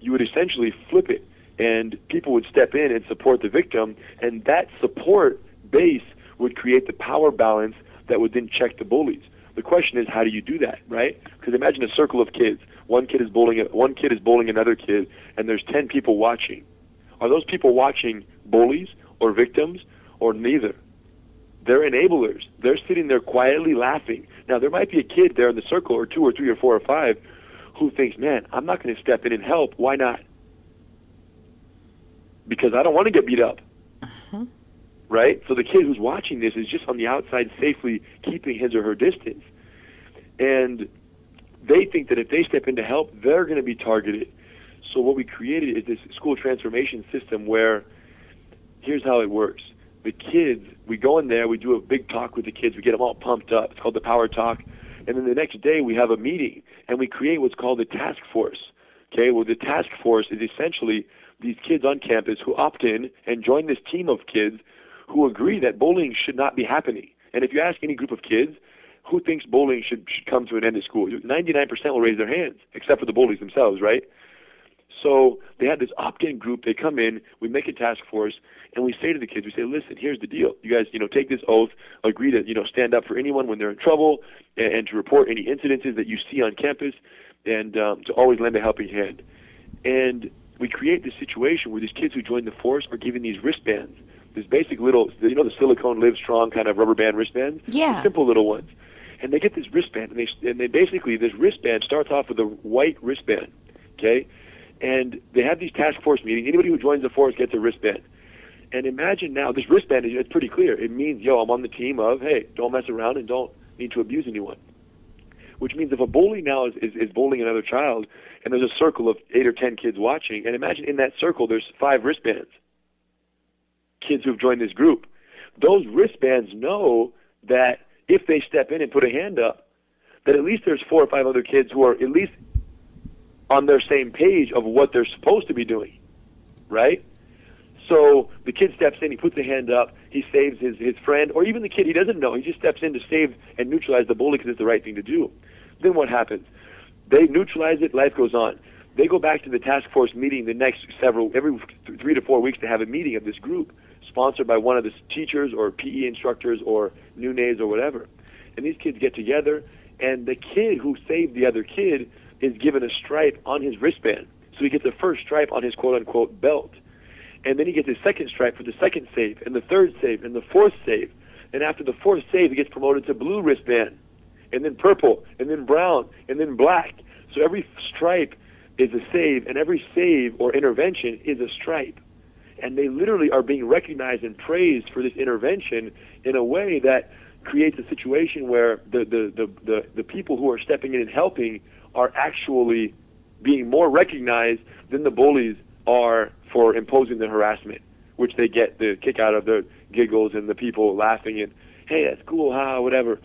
you would essentially flip it, and people would step in and support the victim, and that support base would create the power balance that would then check the bullies. The question is, how do you do that, right? Because imagine a circle of kids. One kid is bullying one kid is bullying another kid, and there's ten people watching. Are those people watching bullies or victims or neither? They're enablers. They're sitting there quietly laughing. Now there might be a kid there in the circle, or two, or three, or four, or five, who thinks, "Man, I'm not going to step in and help. Why not? Because I don't want to get beat up." Uh-huh right? So the kid who's watching this is just on the outside safely keeping his or her distance. And they think that if they step in to help, they're going to be targeted. So what we created is this school transformation system where here's how it works. The kids, we go in there, we do a big talk with the kids, we get them all pumped up. It's called the Power Talk. And then the next day we have a meeting and we create what's called the task force. Okay, well the task force is essentially these kids on campus who opt in and join this team of kids who agree that bullying should not be happening. And if you ask any group of kids who thinks bullying should, should come to an end in school, 99% will raise their hands, except for the bullies themselves, right? So they had this opt-in group. They come in, we make a task force, and we say to the kids, we say, listen, here's the deal. You guys, you know, take this oath, agree to, you know, stand up for anyone when they're in trouble, and, and to report any incidences that you see on campus, and um, to always lend a helping hand. And we create this situation where these kids who join the force are given these wristbands this basic little, you know, the silicone live strong kind of rubber band wristbands. Yeah. Simple little ones. And they get this wristband, and they and they basically this wristband starts off with a white wristband, okay, and they have these task force meetings. Anybody who joins the force gets a wristband. And imagine now this wristband is it's pretty clear. It means yo, I'm on the team of hey, don't mess around and don't need to abuse anyone. Which means if a bully now is, is, is bullying another child, and there's a circle of eight or ten kids watching, and imagine in that circle there's five wristbands kids who've joined this group. Those wristbands know that if they step in and put a hand up, that at least there's four or five other kids who are at least on their same page of what they're supposed to be doing, right? So the kid steps in, he puts a hand up, he saves his, his friend, or even the kid he doesn't know, he just steps in to save and neutralize the bully because it's the right thing to do. Then what happens? They neutralize it, life goes on. They go back to the task force meeting the next several, every three to four weeks to have a meeting of this group sponsored by one of the teachers or PE instructors or NUNES or whatever. And these kids get together, and the kid who saved the other kid is given a stripe on his wristband. So he gets the first stripe on his quote unquote belt. And then he gets his second stripe for the second save, and the third save, and the fourth save. And after the fourth save, he gets promoted to blue wristband, and then purple, and then brown, and then black. So every stripe is a save, and every save or intervention is a stripe and they literally are being recognized and praised for this intervention in a way that creates a situation where the, the, the, the, the people who are stepping in and helping are actually being more recognized than the bullies are for imposing the harassment, which they get the kick out of the giggles and the people laughing and, hey, that's cool, ha, whatever.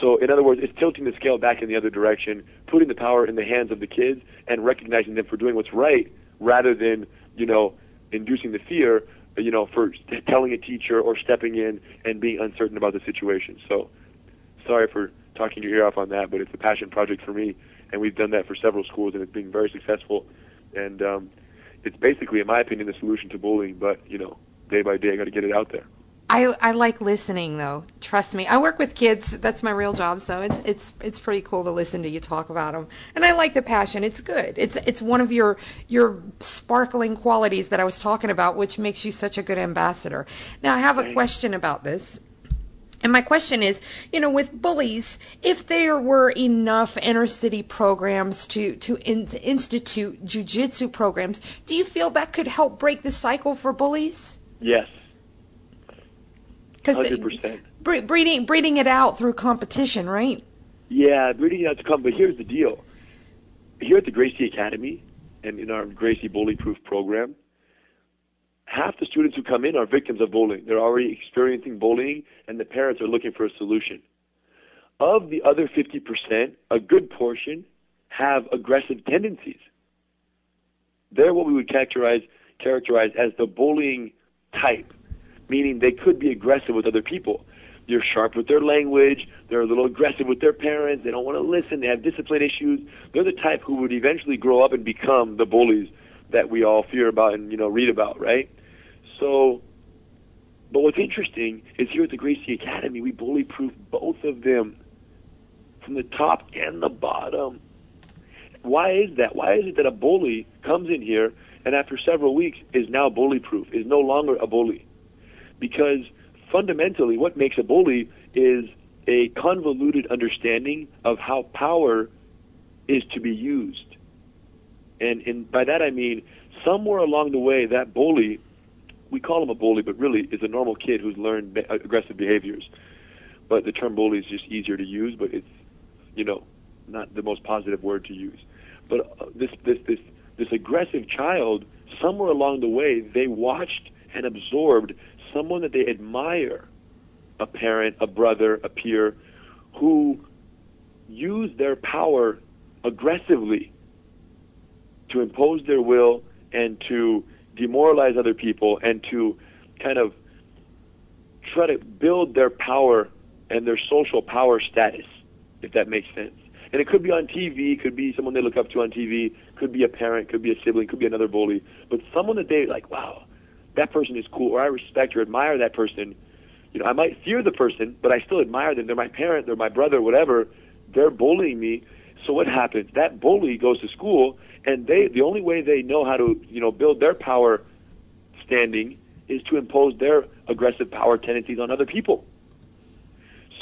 So, in other words, it's tilting the scale back in the other direction, putting the power in the hands of the kids and recognizing them for doing what's right rather than, you know, inducing the fear, you know, for telling a teacher or stepping in and being uncertain about the situation. So, sorry for talking your ear off on that, but it's a passion project for me, and we've done that for several schools, and it's been very successful. And um, it's basically, in my opinion, the solution to bullying. But you know, day by day, I got to get it out there. I, I like listening though. Trust me. I work with kids. That's my real job. So it's it's it's pretty cool to listen to you talk about them. And I like the passion. It's good. It's it's one of your your sparkling qualities that I was talking about, which makes you such a good ambassador. Now I have a question about this. And my question is, you know, with bullies, if there were enough inner city programs to to in, institute jujitsu programs, do you feel that could help break the cycle for bullies? Yes. Because breeding breeding it out through competition, right? Yeah, breeding it out to come. But here's the deal: here at the Gracie Academy and in our Gracie Bully Proof program, half the students who come in are victims of bullying. They're already experiencing bullying, and the parents are looking for a solution. Of the other 50%, a good portion have aggressive tendencies. They're what we would characterize characterize as the bullying type, meaning they could be aggressive with other people. They're sharp with their language. They're a little aggressive with their parents. They don't want to listen. They have discipline issues. They're the type who would eventually grow up and become the bullies that we all fear about and you know read about, right? So, but what's interesting is here at the Gracie Academy, we bully-proof both of them from the top and the bottom. Why is that? Why is it that a bully comes in here and after several weeks is now bully-proof, is no longer a bully? Because fundamentally, what makes a bully is a convoluted understanding of how power is to be used. And, and by that I mean, somewhere along the way, that bully, we call him a bully, but really is a normal kid who's learned aggressive behaviors. But the term bully is just easier to use, but it's, you know, not the most positive word to use. But uh, this, this, this, this aggressive child, somewhere along the way, they watched and absorbed someone that they admire, a parent, a brother, a peer, who use their power aggressively to impose their will and to demoralize other people and to kind of try to build their power and their social power status, if that makes sense. And it could be on TV, could be someone they look up to on TV, could be a parent, could be a sibling, could be another bully, but someone that they like, wow, that person is cool, or I respect or admire that person. You know, I might fear the person, but I still admire them. They're my parent, they're my brother, whatever. They're bullying me. So what happens? That bully goes to school, and they the only way they know how to you know build their power standing is to impose their aggressive power tendencies on other people.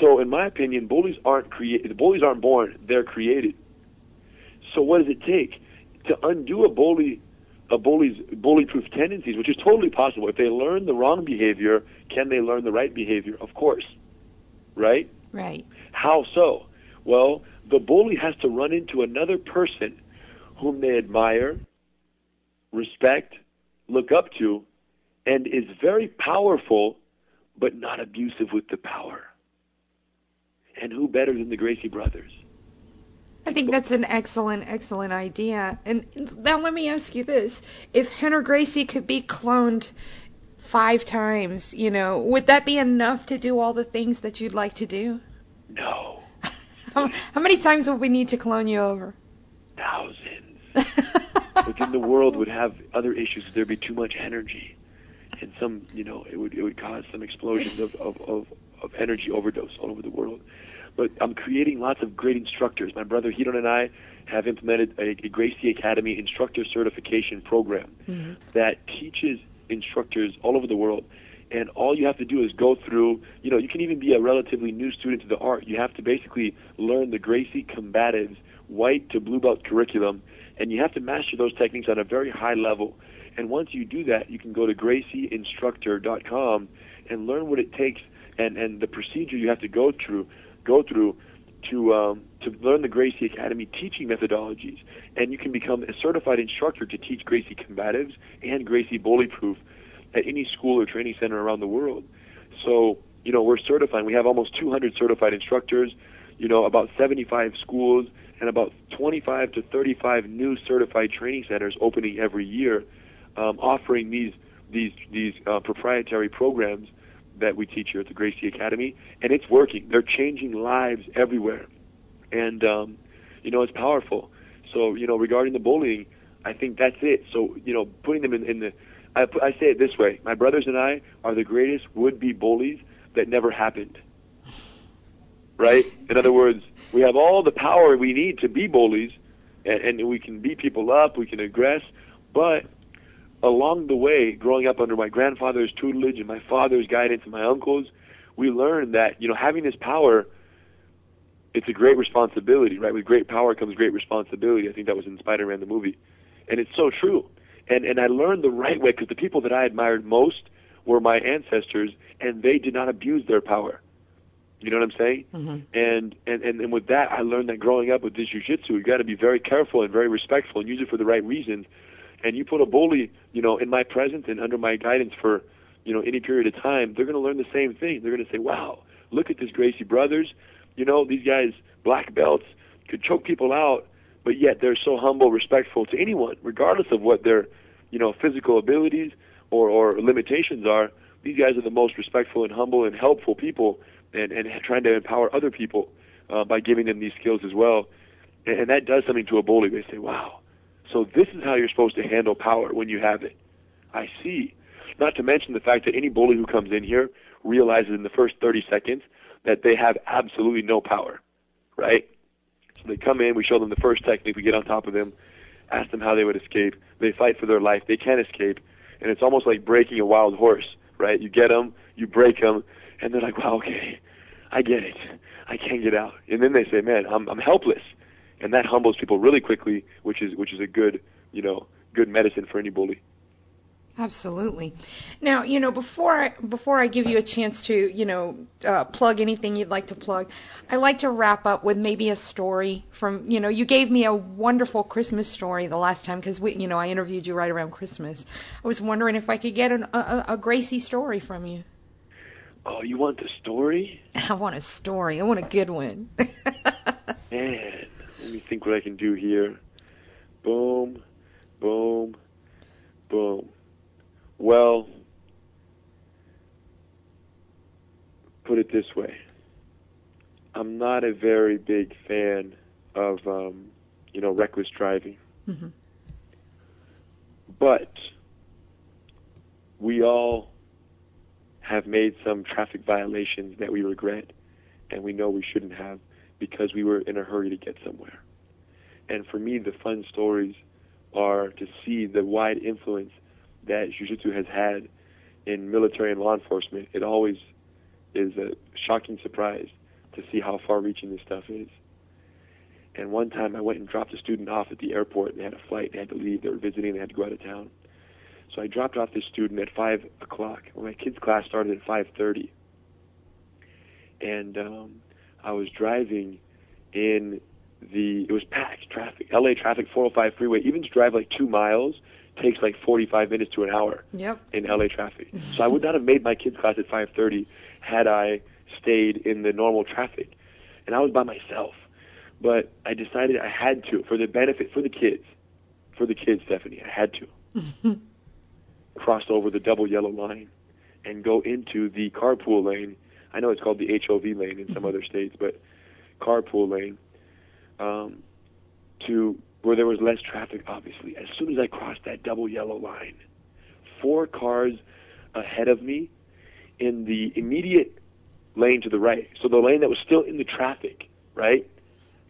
So, in my opinion, bullies aren't created. Bullies aren't born; they're created. So, what does it take to undo a bully a bully's bully-proof tendencies, which is totally possible. If they learn the wrong behavior, can they learn the right behavior? Of course, right? Right. How so? Well, the bully has to run into another person whom they admire, respect, look up to, and is very powerful, but not abusive with the power. And who better than the Gracie brothers? I think that's an excellent, excellent idea. And now let me ask you this. If Rener Gracie could be cloned five times, you know, would that be enough to do all the things that you'd like to do? No. how, how many times would we need to clone you over? Thousands. but then the world would have other issues. There'd be too much energy. And some, you know, it would it would cause some explosions of, of, of, of energy overdose all over the world but I'm creating lots of great instructors. My brother Ryron and I have implemented a, a Gracie Academy instructor certification program mm-hmm. that teaches instructors all over the world. And all you have to do is go through, you know, you can even be a relatively new student to the art. You have to basically learn the Gracie Combatives white to blue belt curriculum, and you have to master those techniques on a very high level. And once you do that, you can go to GracieInstructor.com and learn what it takes and, and the procedure you have to go through go through to um, to learn the Gracie Academy teaching methodologies, and you can become a certified instructor to teach Gracie combatives and Gracie bully proof at any school or training center around the world. So you know we're certifying. We have almost 200 certified instructors. You know about 75 schools and about 25 to 35 new certified training centers opening every year, um, offering these these these uh, proprietary programs that we teach here at the Gracie Academy, and it's working. They're changing lives everywhere, and um, you know it's powerful. So you know, regarding the bullying, I think that's it. So you know, putting them in, in the, I, I say it this way: my brothers and I are the greatest would-be bullies that never happened. Right? In other words, we have all the power we need to be bullies, and, and we can beat people up, we can aggress, but along the way, growing up under my grandfather's tutelage and my father's guidance and my uncles, we learned that you know having this power, it's a great responsibility, right? With great power comes great responsibility. I think that was in Spider-Man the movie, and it's so true. And and I learned the right way because the people that I admired most were my ancestors, and they did not abuse their power. You know what I'm saying? Mm-hmm. And, and and and with that, I learned that growing up with this jujitsu, you got to be very careful and very respectful and use it for the right reasons and you put a bully, you know, in my presence and under my guidance for, you know, any period of time, they're going to learn the same thing. They're going to say, "Wow, look at this Gracie brothers. You know, these guys, black belts, could choke people out, but yet they're so humble, respectful to anyone, regardless of what their, you know, physical abilities or, or limitations are. These guys are the most respectful and humble and helpful people, and, and trying to empower other people uh, by giving them these skills as well. And, and that does something to a bully. They say, "Wow, so this is how you're supposed to handle power when you have it." I see. Not to mention the fact that any bully who comes in here realizes in the first 30 seconds that they have absolutely no power, right? So they come in, we show them the first technique, we get on top of them, ask them how they would escape. They fight for their life. They can't escape, and it's almost like breaking a wild horse, right? You get them, you break them, and they're like, "Wow, okay, I get it. I can't get out." And then they say, "Man, I'm I'm helpless," and that humbles people really quickly, which is which is a good, you know, good medicine for any bully. Absolutely. Now, you know, before I, before I give you a chance to, you know, uh, plug anything you'd like to plug, I like to wrap up with maybe a story from, you know, you gave me a wonderful Christmas story the last time because we, you know, I interviewed you right around Christmas. I was wondering if I could get an, a, a Gracie story from you. Oh, you want the story? I want a story. I want a good one. Man, me think what I can do here. Boom, boom, boom. Well, put it this way. I'm not a very big fan of, um, you know, reckless driving. Mm-hmm. But we all have made some traffic violations that we regret and we know we shouldn't have because we were in a hurry to get somewhere. And for me, the fun stories are to see the wide influence that Jiu-Jitsu has had in military and law enforcement. It always is a shocking surprise to see how far-reaching this stuff is. And one time I went and dropped a student off at the airport. They had a flight. They had to leave. They were visiting. They had to go out of town. So I dropped off this student at 5 o'clock. Well, my kids' class started at 5.30. And um, I was driving in the, it was packed traffic, LA traffic, 405 freeway. Even to drive like two miles takes like 45 minutes to an hour yep. in LA traffic. so I would not have made my kids' class at 5.30 had I stayed in the normal traffic. And I was by myself. But I decided I had to, for the benefit, for the kids, for the kids, Stephanie, I had to cross over the double yellow line and go into the carpool lane. I know it's called the HOV lane in some mm-hmm. other states, but carpool lane um, to where there was less traffic, obviously. As soon as I crossed that double yellow line, four cars ahead of me in the immediate lane to the right. So the lane that was still in the traffic, right?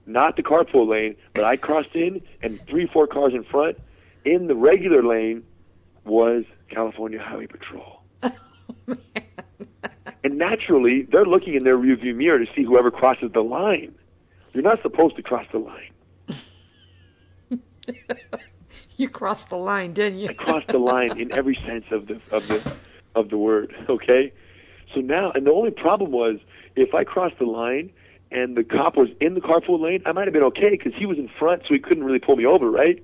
Not the carpool lane, but I crossed in, and three, four cars in front. In the regular lane was California Highway Patrol. and naturally, they're looking in their rearview mirror to see whoever crosses the line. You're not supposed to cross the line. you crossed the line, didn't you? I crossed the line in every sense of the of the of the word. Okay, so now, and the only problem was if I crossed the line and the cop was in the carpool lane, I might have been okay because he was in front, so he couldn't really pull me over, right?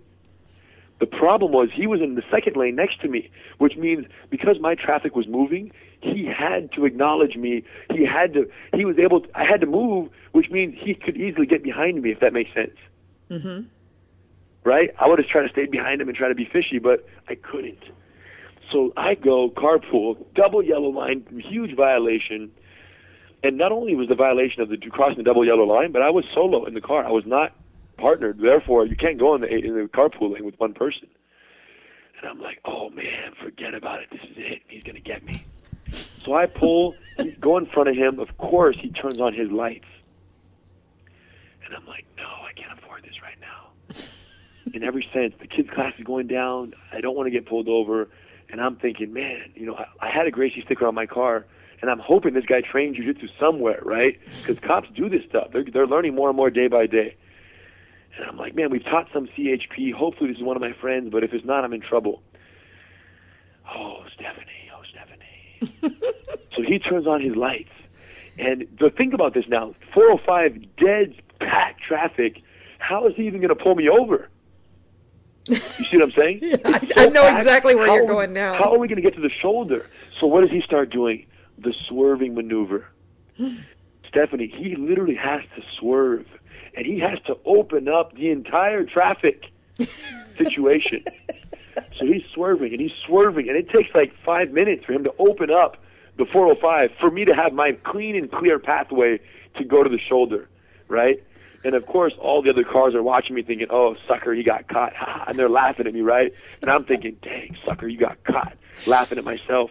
The problem was he was in the second lane next to me, which means because my traffic was moving, he had to acknowledge me. He had to. He was able. To, I had to move, which means he could easily get behind me if that makes sense. Mm-hmm. Right? I would have tried to stay behind him and try to be fishy, but I couldn't. So I go carpool, double yellow line, huge violation. And not only was the violation of the crossing the double yellow line, but I was solo in the car. I was not partnered. Therefore, you can't go in the in the carpool lane with one person. And I'm like, oh man, forget about it. This is it. He's gonna get me. So I pull, go in front of him. Of course, he turns on his lights, and I'm like, no, I can't afford this right now. In every sense, the kids' class is going down. I don't want to get pulled over, and I'm thinking, man, you know, I, I had a Gracie sticker on my car. And I'm hoping this guy trained jujitsu somewhere, right? Because cops do this stuff. They're they're learning more and more day by day. And I'm like, man, we've taught some CHP. Hopefully, this is one of my friends, but if it's not, I'm in trouble. Oh, Stephanie. So he turns on his lights. And so think about this now 405 dead packed traffic. How is he even going to pull me over? You see what I'm saying? yeah, I, so I, know packed. exactly where how you're going now. How are we going to get to the shoulder? So what does he start doing? The swerving maneuver. Stephanie, he literally has to swerve and he has to open up the entire traffic situation. So he's swerving and he's swerving, and it takes like five minutes for him to open up the 405 for me to have my clean and clear pathway to go to the shoulder, right? And of course, all the other cars are watching me thinking, oh, sucker, he got caught. and they're laughing at me, right? And I'm thinking, dang, sucker, you got caught. Laughing at myself.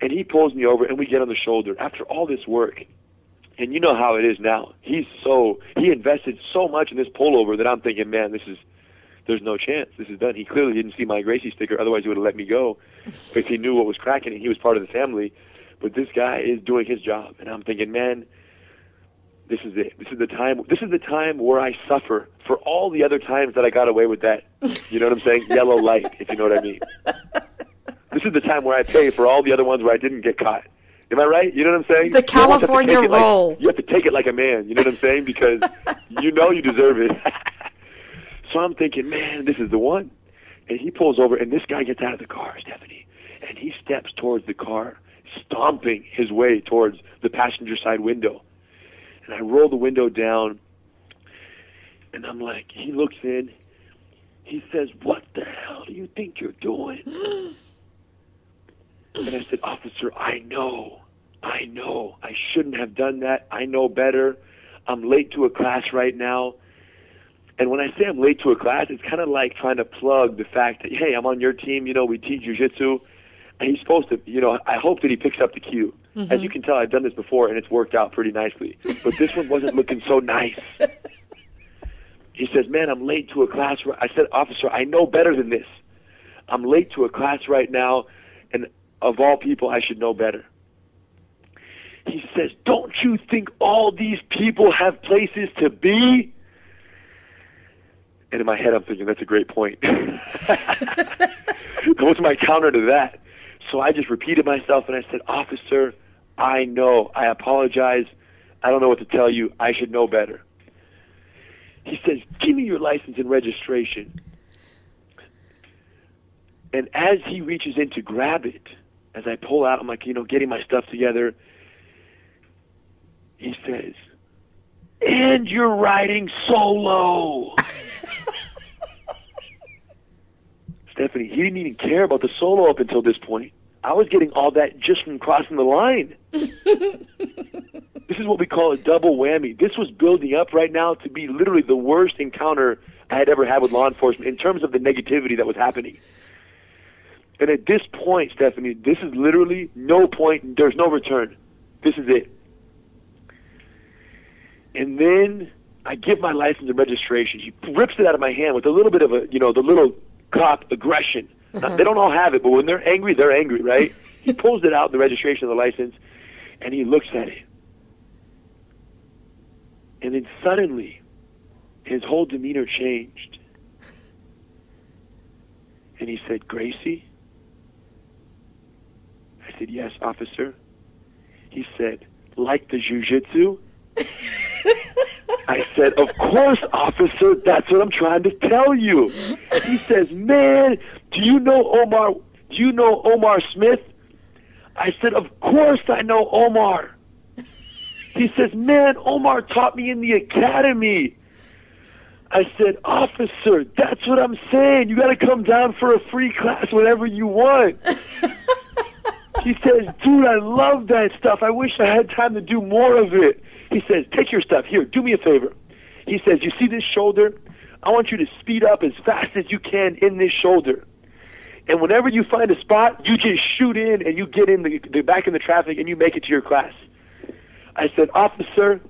And he pulls me over and we get on the shoulder after all this work. And you know how it is now. He's so, he invested so much in this pullover that I'm thinking, man, this is, there's no chance. This is done. He clearly didn't see my Gracie sticker. Otherwise, he would have let me go if he knew what was cracking and he was part of the family. But this guy is doing his job. And I'm thinking, man, this is it. This is the time. This is the time where I suffer for all the other times that I got away with that. You know what I'm saying? Yellow light, if you know what I mean. This is the time where I pay for all the other ones where I didn't get caught. Am I right? You know what I'm saying? The California you roll. Like, you have to take it like a man. You know what I'm saying? Because you know you deserve it. so I'm thinking, man, this is the one. And he pulls over, and this guy gets out of the car, Stephanie, and he steps towards the car, stomping his way towards the passenger side window and I roll the window down, and I'm like, he looks in. He says, "What the hell do you think you're doing?" and I said, "Officer, I know, I know, I shouldn't have done that. I know better. I'm late to a class right now." And when I say I'm late to a class, it's kind of like trying to plug the fact that, hey, I'm on your team. You know, we teach jujitsu, and he's supposed to. You know, I hope that he picks up the cue. Mm-hmm. As you can tell, I've done this before and it's worked out pretty nicely. But this one wasn't looking so nice. He says, "Man, I'm late to a class." I said, "Officer, I know better than this. I'm late to a class right now, and of all people, I should know better." He says, "Don't you think all these people have places to be?" And in my head, I'm thinking, "That's a great point." What's my counter to that? So I just repeated myself and I said, "Officer." I know. I apologize. I don't know what to tell you. I should know better. He says, Give me your license and registration. And as he reaches in to grab it, as I pull out, I'm like, you know, getting my stuff together, he says, And you're riding solo. Stephanie, he didn't even care about the solo up until this point. I was getting all that just from crossing the line. this is what we call a double whammy. This was building up right now to be literally the worst encounter I had ever had with law enforcement in terms of the negativity that was happening. And at this point, Stephanie, this is literally no point, there's no return. This is it. And then I give my license and registration. He rips it out of my hand with a little bit of a, you know, the little cop aggression. Uh-huh. they don't all have it, but when they're angry, they're angry, right? he pulls it out, the registration of the license, and he looks at it. And then suddenly, his whole demeanor changed. And he said, Gracie? I said, Yes, officer. He said, Like the jujitsu? I said, Of course, officer. That's what I'm trying to tell you. He says, Man, do you know Omar? Do you know Omar Smith? I said, Of course I know Omar. He says, Man, Omar taught me in the academy. I said, Officer, that's what I'm saying. You got to come down for a free class whenever you want. He says, Dude, I love that stuff. I wish I had time to do more of it. He says, Take your stuff. Here, do me a favor. He says, You see this shoulder? I want you to speed up as fast as you can in this shoulder. And whenever you find a spot, you just shoot in and you get in the, the back in the traffic and you make it to your class. I said, Officer,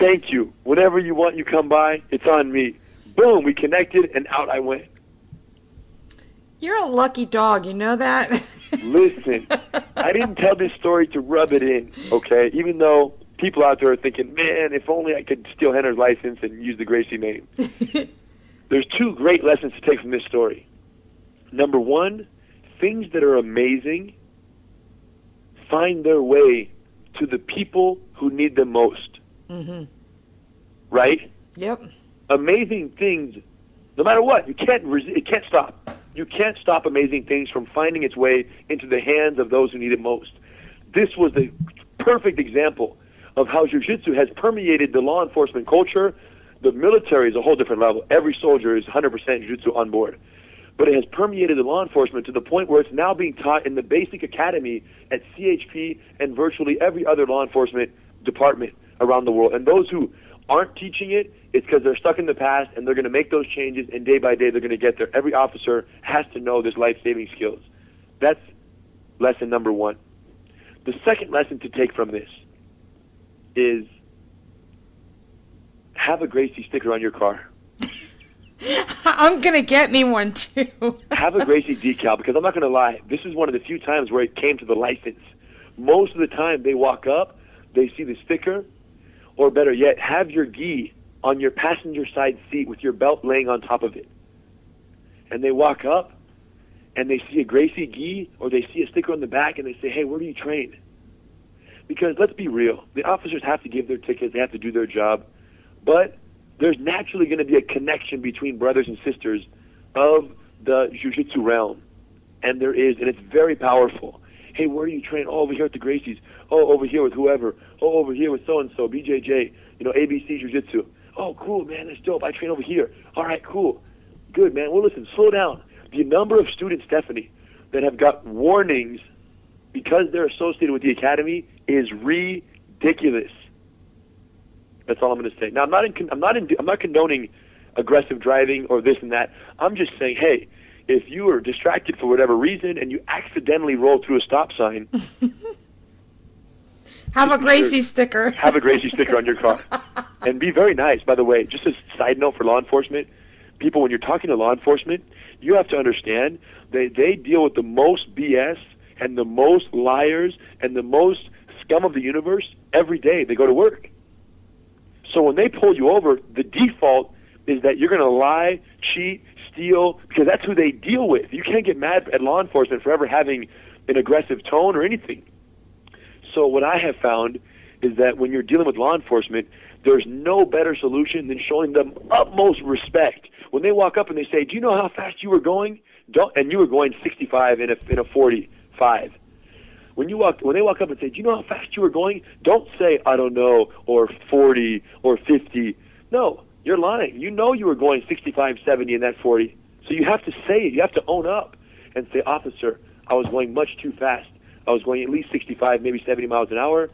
thank you. Whenever you want, you come by. It's on me. Boom, we connected and out I went. You're a lucky dog, you know that? Listen, I didn't tell this story to rub it in, okay? Even though people out there are thinking, man, if only I could steal Rener's license and use the Gracie name. There's two great lessons to take from this story. Number one, things that are amazing find their way to the people who need them most. Mm-hmm. Right? Yep. Amazing things, no matter what, you can't it can't stop. You can't stop amazing things from finding its way into the hands of those who need it most. This was the perfect example of how jiu-jitsu has permeated the law enforcement culture. The military is a whole different level. Every soldier is 100% jiu-jitsu on board. But it has permeated the law enforcement to the point where it's now being taught in the basic academy at CHP and virtually every other law enforcement department around the world. And those who aren't teaching it, it's because they're stuck in the past and they're going to make those changes, and day by day they're going to get there. Every officer has to know this life saving skills. That's lesson number one. The second lesson to take from this is have a Gracie sticker on your car. I'm gonna get me one too. have a Gracie decal because I'm not gonna lie. This is one of the few times where it came to the license. Most of the time, they walk up, they see the sticker, or better yet, have your gi on your passenger side seat with your belt laying on top of it. And they walk up, and they see a Gracie gi, or they see a sticker on the back, and they say, "Hey, where do you train?" Because let's be real, the officers have to give their tickets, they have to do their job, but there's naturally going to be a connection between brothers and sisters of the jiu-jitsu realm. And there is, and it's very powerful. Hey, where do you train? Oh, over here at the Gracies. Oh, over here with whoever. Oh, over here with so-and-so, BJJ, you know, ABC Jiu-Jitsu. Oh, cool, man, that's dope. I train over here. All right, cool. Good, man. Well, listen, slow down. The number of students, Stephanie, that have got warnings because they're associated with the academy is ridiculous. That's all I'm going to say. Now, I'm not in, I'm not in, I'm not condoning aggressive driving or this and that. I'm just saying, hey, if you are distracted for whatever reason and you accidentally roll through a stop sign, have a Gracie sticker. have a Gracie sticker on your car, and be very nice. By the way, just a side note for law enforcement, people, when you're talking to law enforcement, you have to understand they they deal with the most BS and the most liars and the most scum of the universe every day. They go to work. So when they pull you over, the default is that you're going to lie, cheat, steal, because that's who they deal with. You can't get mad at law enforcement for ever having an aggressive tone or anything. So what I have found is that when you're dealing with law enforcement, there's no better solution than showing them utmost respect. When they walk up and they say, "Do you know how fast you were going?" Don't, and you were going 65 in a in a 45 when you walk when they walk up and say, "Do you know how fast you were going?" Don't say, "I don't know," or 40 or 50. No, you're lying. You know you were going 65, 70 in that 40. So you have to say it. You have to own up and say, "Officer, I was going much too fast. I was going at least 65, maybe 70 miles an hour."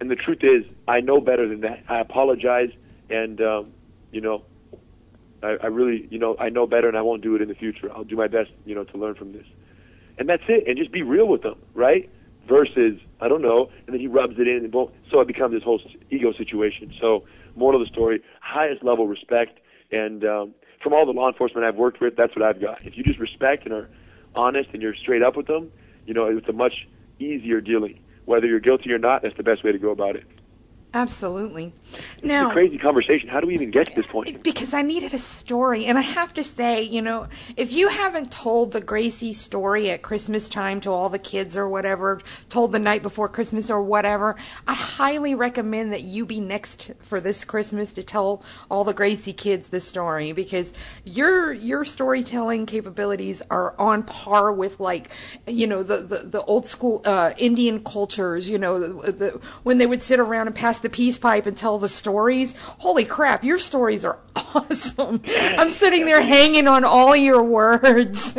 And the truth is, I know better than that. I apologize, and um, you know, I, I really, you know, I know better, and I won't do it in the future. I'll do my best, you know, to learn from this and that's it. And just be real with them, right? Versus I don't know, and then he rubs it in, and boom, so it becomes this whole ego situation. So, moral of the story: highest level respect, and um, from all the law enforcement I've worked with, that's what I've got. If you just respect and are honest and you're straight up with them, you know it's a much easier dealing. Whether you're guilty or not, that's the best way to go about it. Absolutely. Now, it's a crazy conversation. How do we even get to this point? Because I needed a story, and I have to say, you know, if you haven't told the Gracie story at Christmas time to all the kids or whatever, told the night before Christmas or whatever, I highly recommend that you be next for this Christmas to tell all the Gracie kids the story because your your storytelling capabilities are on par with like, you know, the the, the old school uh, Indian cultures. You know, the, the, when they would sit around and pass the peace pipe and tell the stories. Holy crap, your stories are awesome. I'm sitting there hanging on all your words.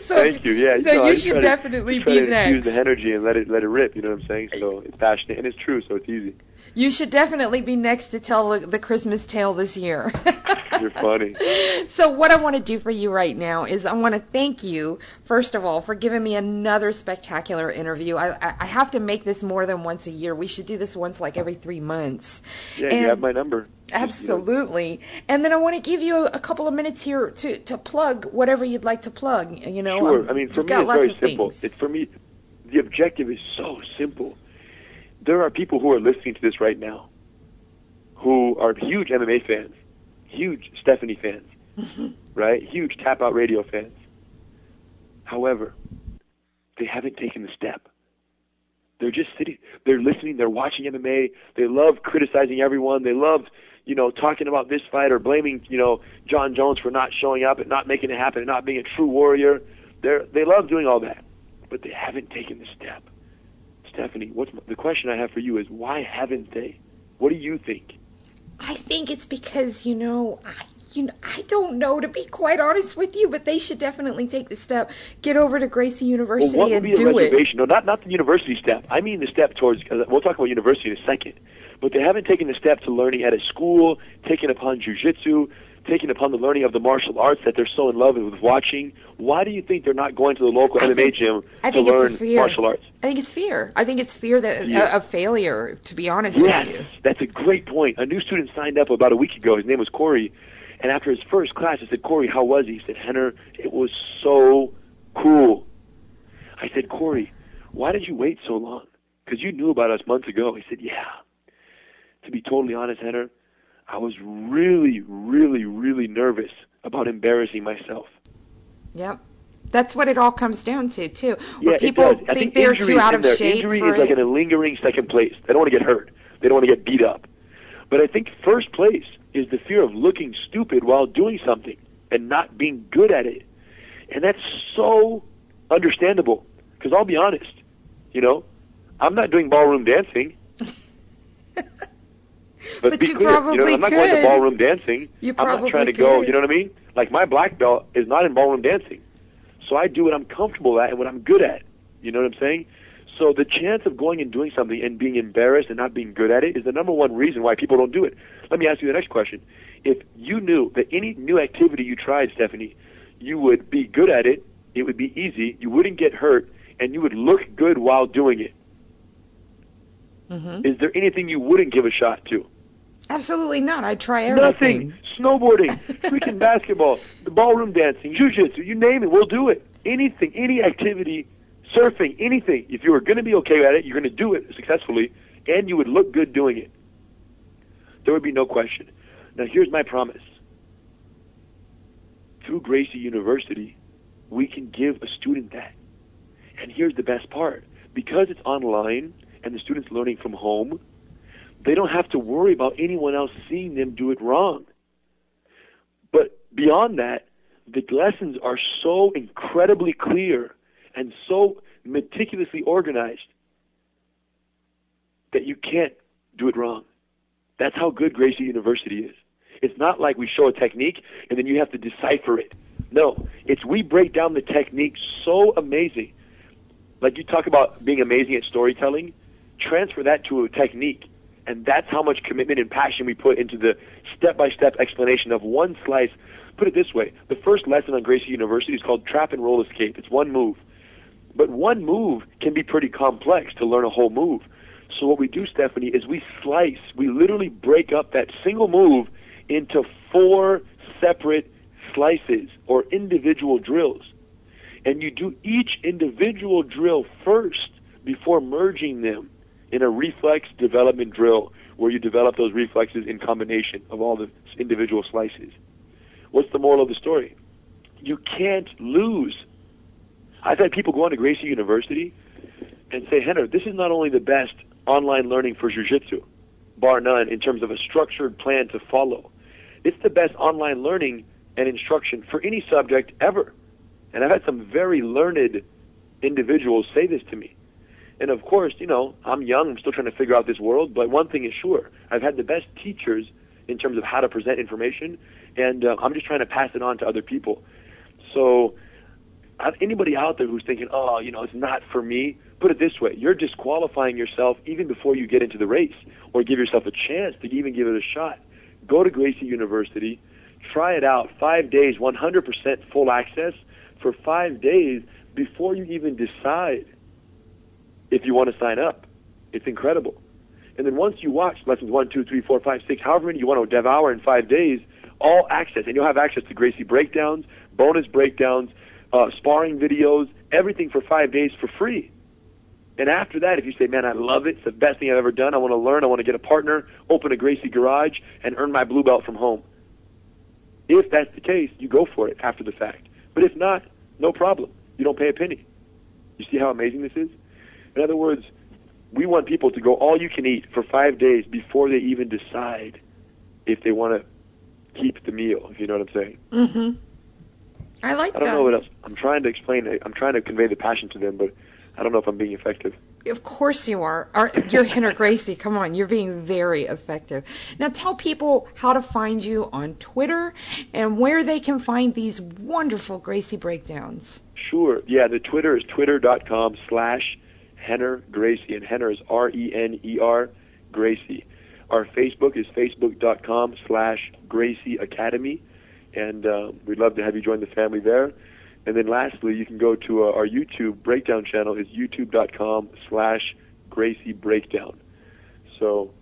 so, Thank you. Yeah, so you, know, you should definitely to, be to next. Use the energy and let it let it rip. You know what I'm saying? So it's passionate and it's true. So it's easy. You should definitely be next to tell the, the Christmas tale this year. You're funny. So, what I want to do for you right now is I want to thank you, first of all, for giving me another spectacular interview. I, I have to make this more than once a year. We should do this once like every three months. Yeah, and you have my number. Absolutely. And then I want to give you a, a, couple of minutes here to, to plug whatever you'd like to plug. You know, sure. Um, I mean, for me, it's very simple. It's for me, the objective is so simple there are people who are listening to this right now who are huge MMA fans, huge Stephanie fans, right? Huge Tap Out Radio fans. However, they haven't taken the step. They're just sitting, they're listening, they're watching MMA, they love criticizing everyone, they love, you know, talking about this fight or blaming, you know, Jon Jones for not showing up and not making it happen and not being a true warrior. They're, they love doing all that, but they haven't taken the step Stephanie, what's my, the question I have for you is why haven't they? What do you think? I think it's because you know, I, you know, I don't know to be quite honest with you, but they should definitely take the step, get over to Gracie University well, what would and be the do it. reservation? No, not not the university step. I mean the step towards. Uh, we'll talk about university in a second, but they haven't taken the step to learning at a school, taking upon jujitsu, taking upon the learning of the martial arts that they're so in love with watching. Why do you think they're not going to the local I MMA think- gym I to think it's a learn fear. martial arts? I think it's fear. I think it's fear that Yeah. a, a failure. To be honest Yes, with you. that's a great point. A new student signed up about a week ago. His name was Corey. And after his first class, I said, Corey, how was he? He said, Rener, it was so cool. I said, Corey, why did you wait so long? Because you knew about us months ago. He said, yeah. To be totally honest, Rener, I was really, really, really nervous about embarrassing myself. Yep. That's what it all comes down to, too. Yeah, people it does. I think think they're injury too is out of there. shape Injury is like it. in a lingering second place. They don't want to get hurt. They don't want to get beat up. But I think first place is the fear of looking stupid while doing something and not being good at it. And that's so understandable. Because I'll be honest, you know, I'm not doing ballroom dancing. But, But be you clear, you know, I'm not going to ballroom dancing. You I'm not probably trying to go. You know what I mean? Like my black belt is not in ballroom dancing, so I do what I'm comfortable at and what I'm good at. You know what I'm saying? So the chance of going and doing something and being embarrassed and not being good at it is the number one reason why people don't do it. Let me ask you the next question: If you knew that any new activity you tried, Stephanie, you would be good at it, it would be easy, you wouldn't get hurt, and you would look good while doing it. Mm-hmm. Is there anything you wouldn't give a shot to? Absolutely not. I try everything. Nothing. Snowboarding, freaking basketball, the ballroom dancing, jujitsu, you name it, we'll do it. Anything, any activity, surfing, anything. If you were going to be okay at it, you're going to do it successfully, and you would look good doing it. There would be no question. Now, here's my promise. Through Gracie University, we can give a student that. And here's the best part. Because it's online and the student's learning from home, they don't have to worry about anyone else seeing them do it wrong. But beyond that, the lessons are so incredibly clear and so meticulously organized that you can't do it wrong. That's how good Gracie University is. It's not like we show a technique and then you have to decipher it. No, it's we break down the technique so amazing. Like you talk about being amazing at storytelling, transfer that to a technique. And that's how much commitment and passion we put into the step by step explanation of one slice. Put it this way the first lesson on Gracie University is called Trap and Roll Escape. It's one move. But one move can be pretty complex to learn a whole move. So what we do, Stephanie, is we slice, we literally break up that single move into four separate slices or individual drills. And you do each individual drill first before merging them in a reflex development drill where you develop those reflexes in combination of all the individual slices. What's the moral of the story? You can't lose. I've had people go on to Gracie University and say, Rener, this is not only the best online learning for jiu-jitsu, bar none, in terms of a structured plan to follow. It's the best online learning and instruction for any subject ever. And I've had some very learned individuals say this to me. And of course, you know, I'm young, I'm still trying to figure out this world, but one thing is sure. I've had the best teachers in terms of how to present information, and uh, I'm just trying to pass it on to other people. So, anybody out there who's thinking, oh, you know, it's not for me, put it this way you're disqualifying yourself even before you get into the race, or give yourself a chance to even give it a shot. Go to Gracie University, try it out, five days, 100% full access for five days before you even decide if you want to sign up. It's incredible. And then once you watch lessons one, two, three, four, five, six, however many you want to devour in five days, all access, and you'll have access to Gracie breakdowns, bonus breakdowns, uh, sparring videos, everything for five days for free. And after that, if you say, man, I love it, it's the best thing I've ever done, I want to learn, I want to get a partner, open a Gracie garage, and earn my blue belt from home. If that's the case, you go for it after the fact. But if not, no problem. You don't pay a penny. You see how amazing this is? In other words, we want people to go all you can eat for five days before they even decide if they want to keep the meal, if you know what I'm saying. Mm-hmm. I like that. I don't that. know what else. I'm trying to explain it. I'm trying to convey the passion to them, but I don't know if I'm being effective. Of course you are. are you're Rener Gracie. Come on, you're being very effective. Now tell people how to find you on Twitter and where they can find these wonderful Gracie breakdowns. Sure. Yeah, the Twitter is twitter.com slash Rener Gracie, and Rener is R-E-N-E-R Gracie. Our Facebook is facebook.com slash Gracie Academy, and uh, we'd love to have you join the family there. And then lastly, you can go to uh, our YouTube breakdown channel is youtube.com slash Gracie Breakdown. So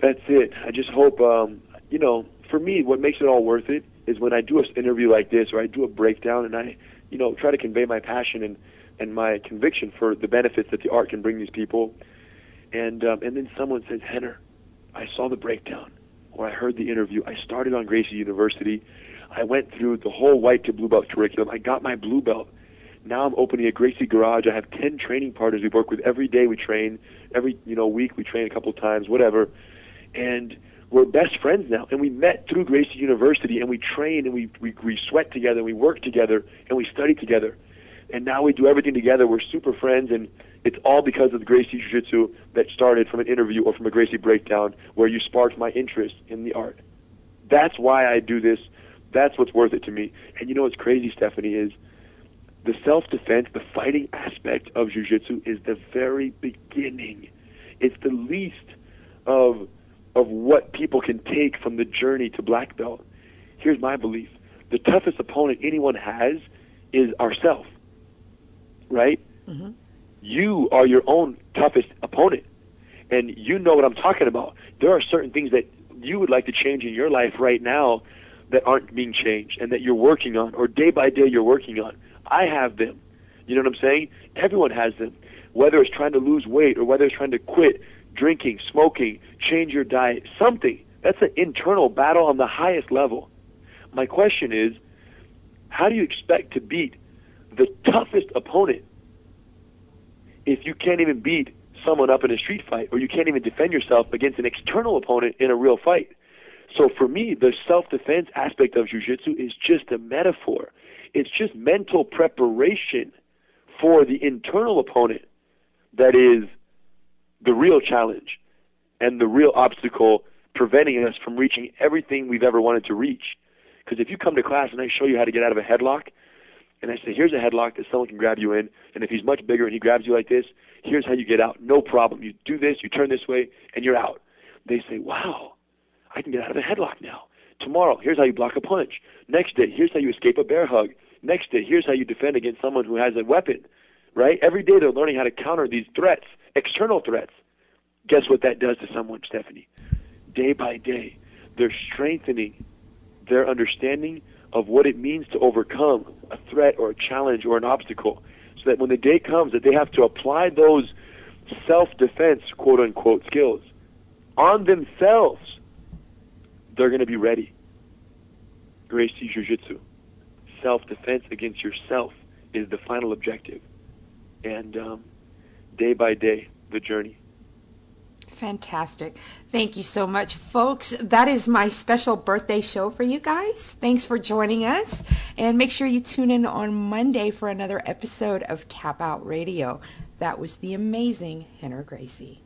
that's it. I just hope, um, you know, for me, what makes it all worth it is when I do an interview like this or I do a breakdown and I, you know, try to convey my passion and, and my conviction for the benefits that the art can bring these people – and um, and then someone says, Rener, I saw the breakdown, or I heard the interview. I started on Gracie University. I went through the whole white to blue belt curriculum. I got my blue belt. Now I'm opening a Gracie garage. I have ten training partners we work with every day. We train every you know week. We train a couple times, whatever, and we're best friends now. And we met through Gracie University, and we train and we we, we sweat together, and we work together, and we study together. And now we do everything together. We're super friends, and it's all because of the Gracie Jiu Jitsu that started from an interview or from a Gracie breakdown where you sparked my interest in the art. That's why I do this. That's what's worth it to me. And you know what's crazy, Stephanie, is the self defense, the fighting aspect of Jiu Jitsu is the very beginning. It's the least of of what people can take from the journey to black belt. Here's my belief. The toughest opponent anyone has is ourself. Right? Mm-hmm you are your own toughest opponent. And you know what I'm talking about. There are certain things that you would like to change in your life right now that aren't being changed and that you're working on or day by day you're working on. I have them. You know what I'm saying? Everyone has them. Whether it's trying to lose weight or whether it's trying to quit drinking, smoking, change your diet, something. That's an internal battle on the highest level. My question is, how do you expect to beat the toughest opponent if you can't even beat someone up in a street fight or you can't even defend yourself against an external opponent in a real fight. So for me, the self-defense aspect of jiu-jitsu is just a metaphor. It's just mental preparation for the internal opponent that is the real challenge and the real obstacle preventing us from reaching everything we've ever wanted to reach. Because if you come to class and I show you how to get out of a headlock, and I say, here's a headlock that someone can grab you in, and if he's much bigger and he grabs you like this, here's how you get out. No problem. You do this, you turn this way, and you're out. They say, wow, I can get out of a headlock now. Tomorrow, here's how you block a punch. Next day, here's how you escape a bear hug. Next day, here's how you defend against someone who has a weapon. Right? Every day they're learning how to counter these threats, external threats. Guess what that does to someone, Stephanie? Day by day, they're strengthening their understanding of what it means to overcome a threat or a challenge or an obstacle so that when the day comes that they have to apply those self-defense quote unquote skills on themselves they're going to be ready. Gracie jiu-jitsu. Self-defense against yourself is the final objective. And um, day by day the journey Fantastic. Thank you so much, folks. That is my special birthday show for you guys. Thanks for joining us. And make sure you tune in on Monday for another episode of Tap Out Radio. That was the amazing Rener Gracie.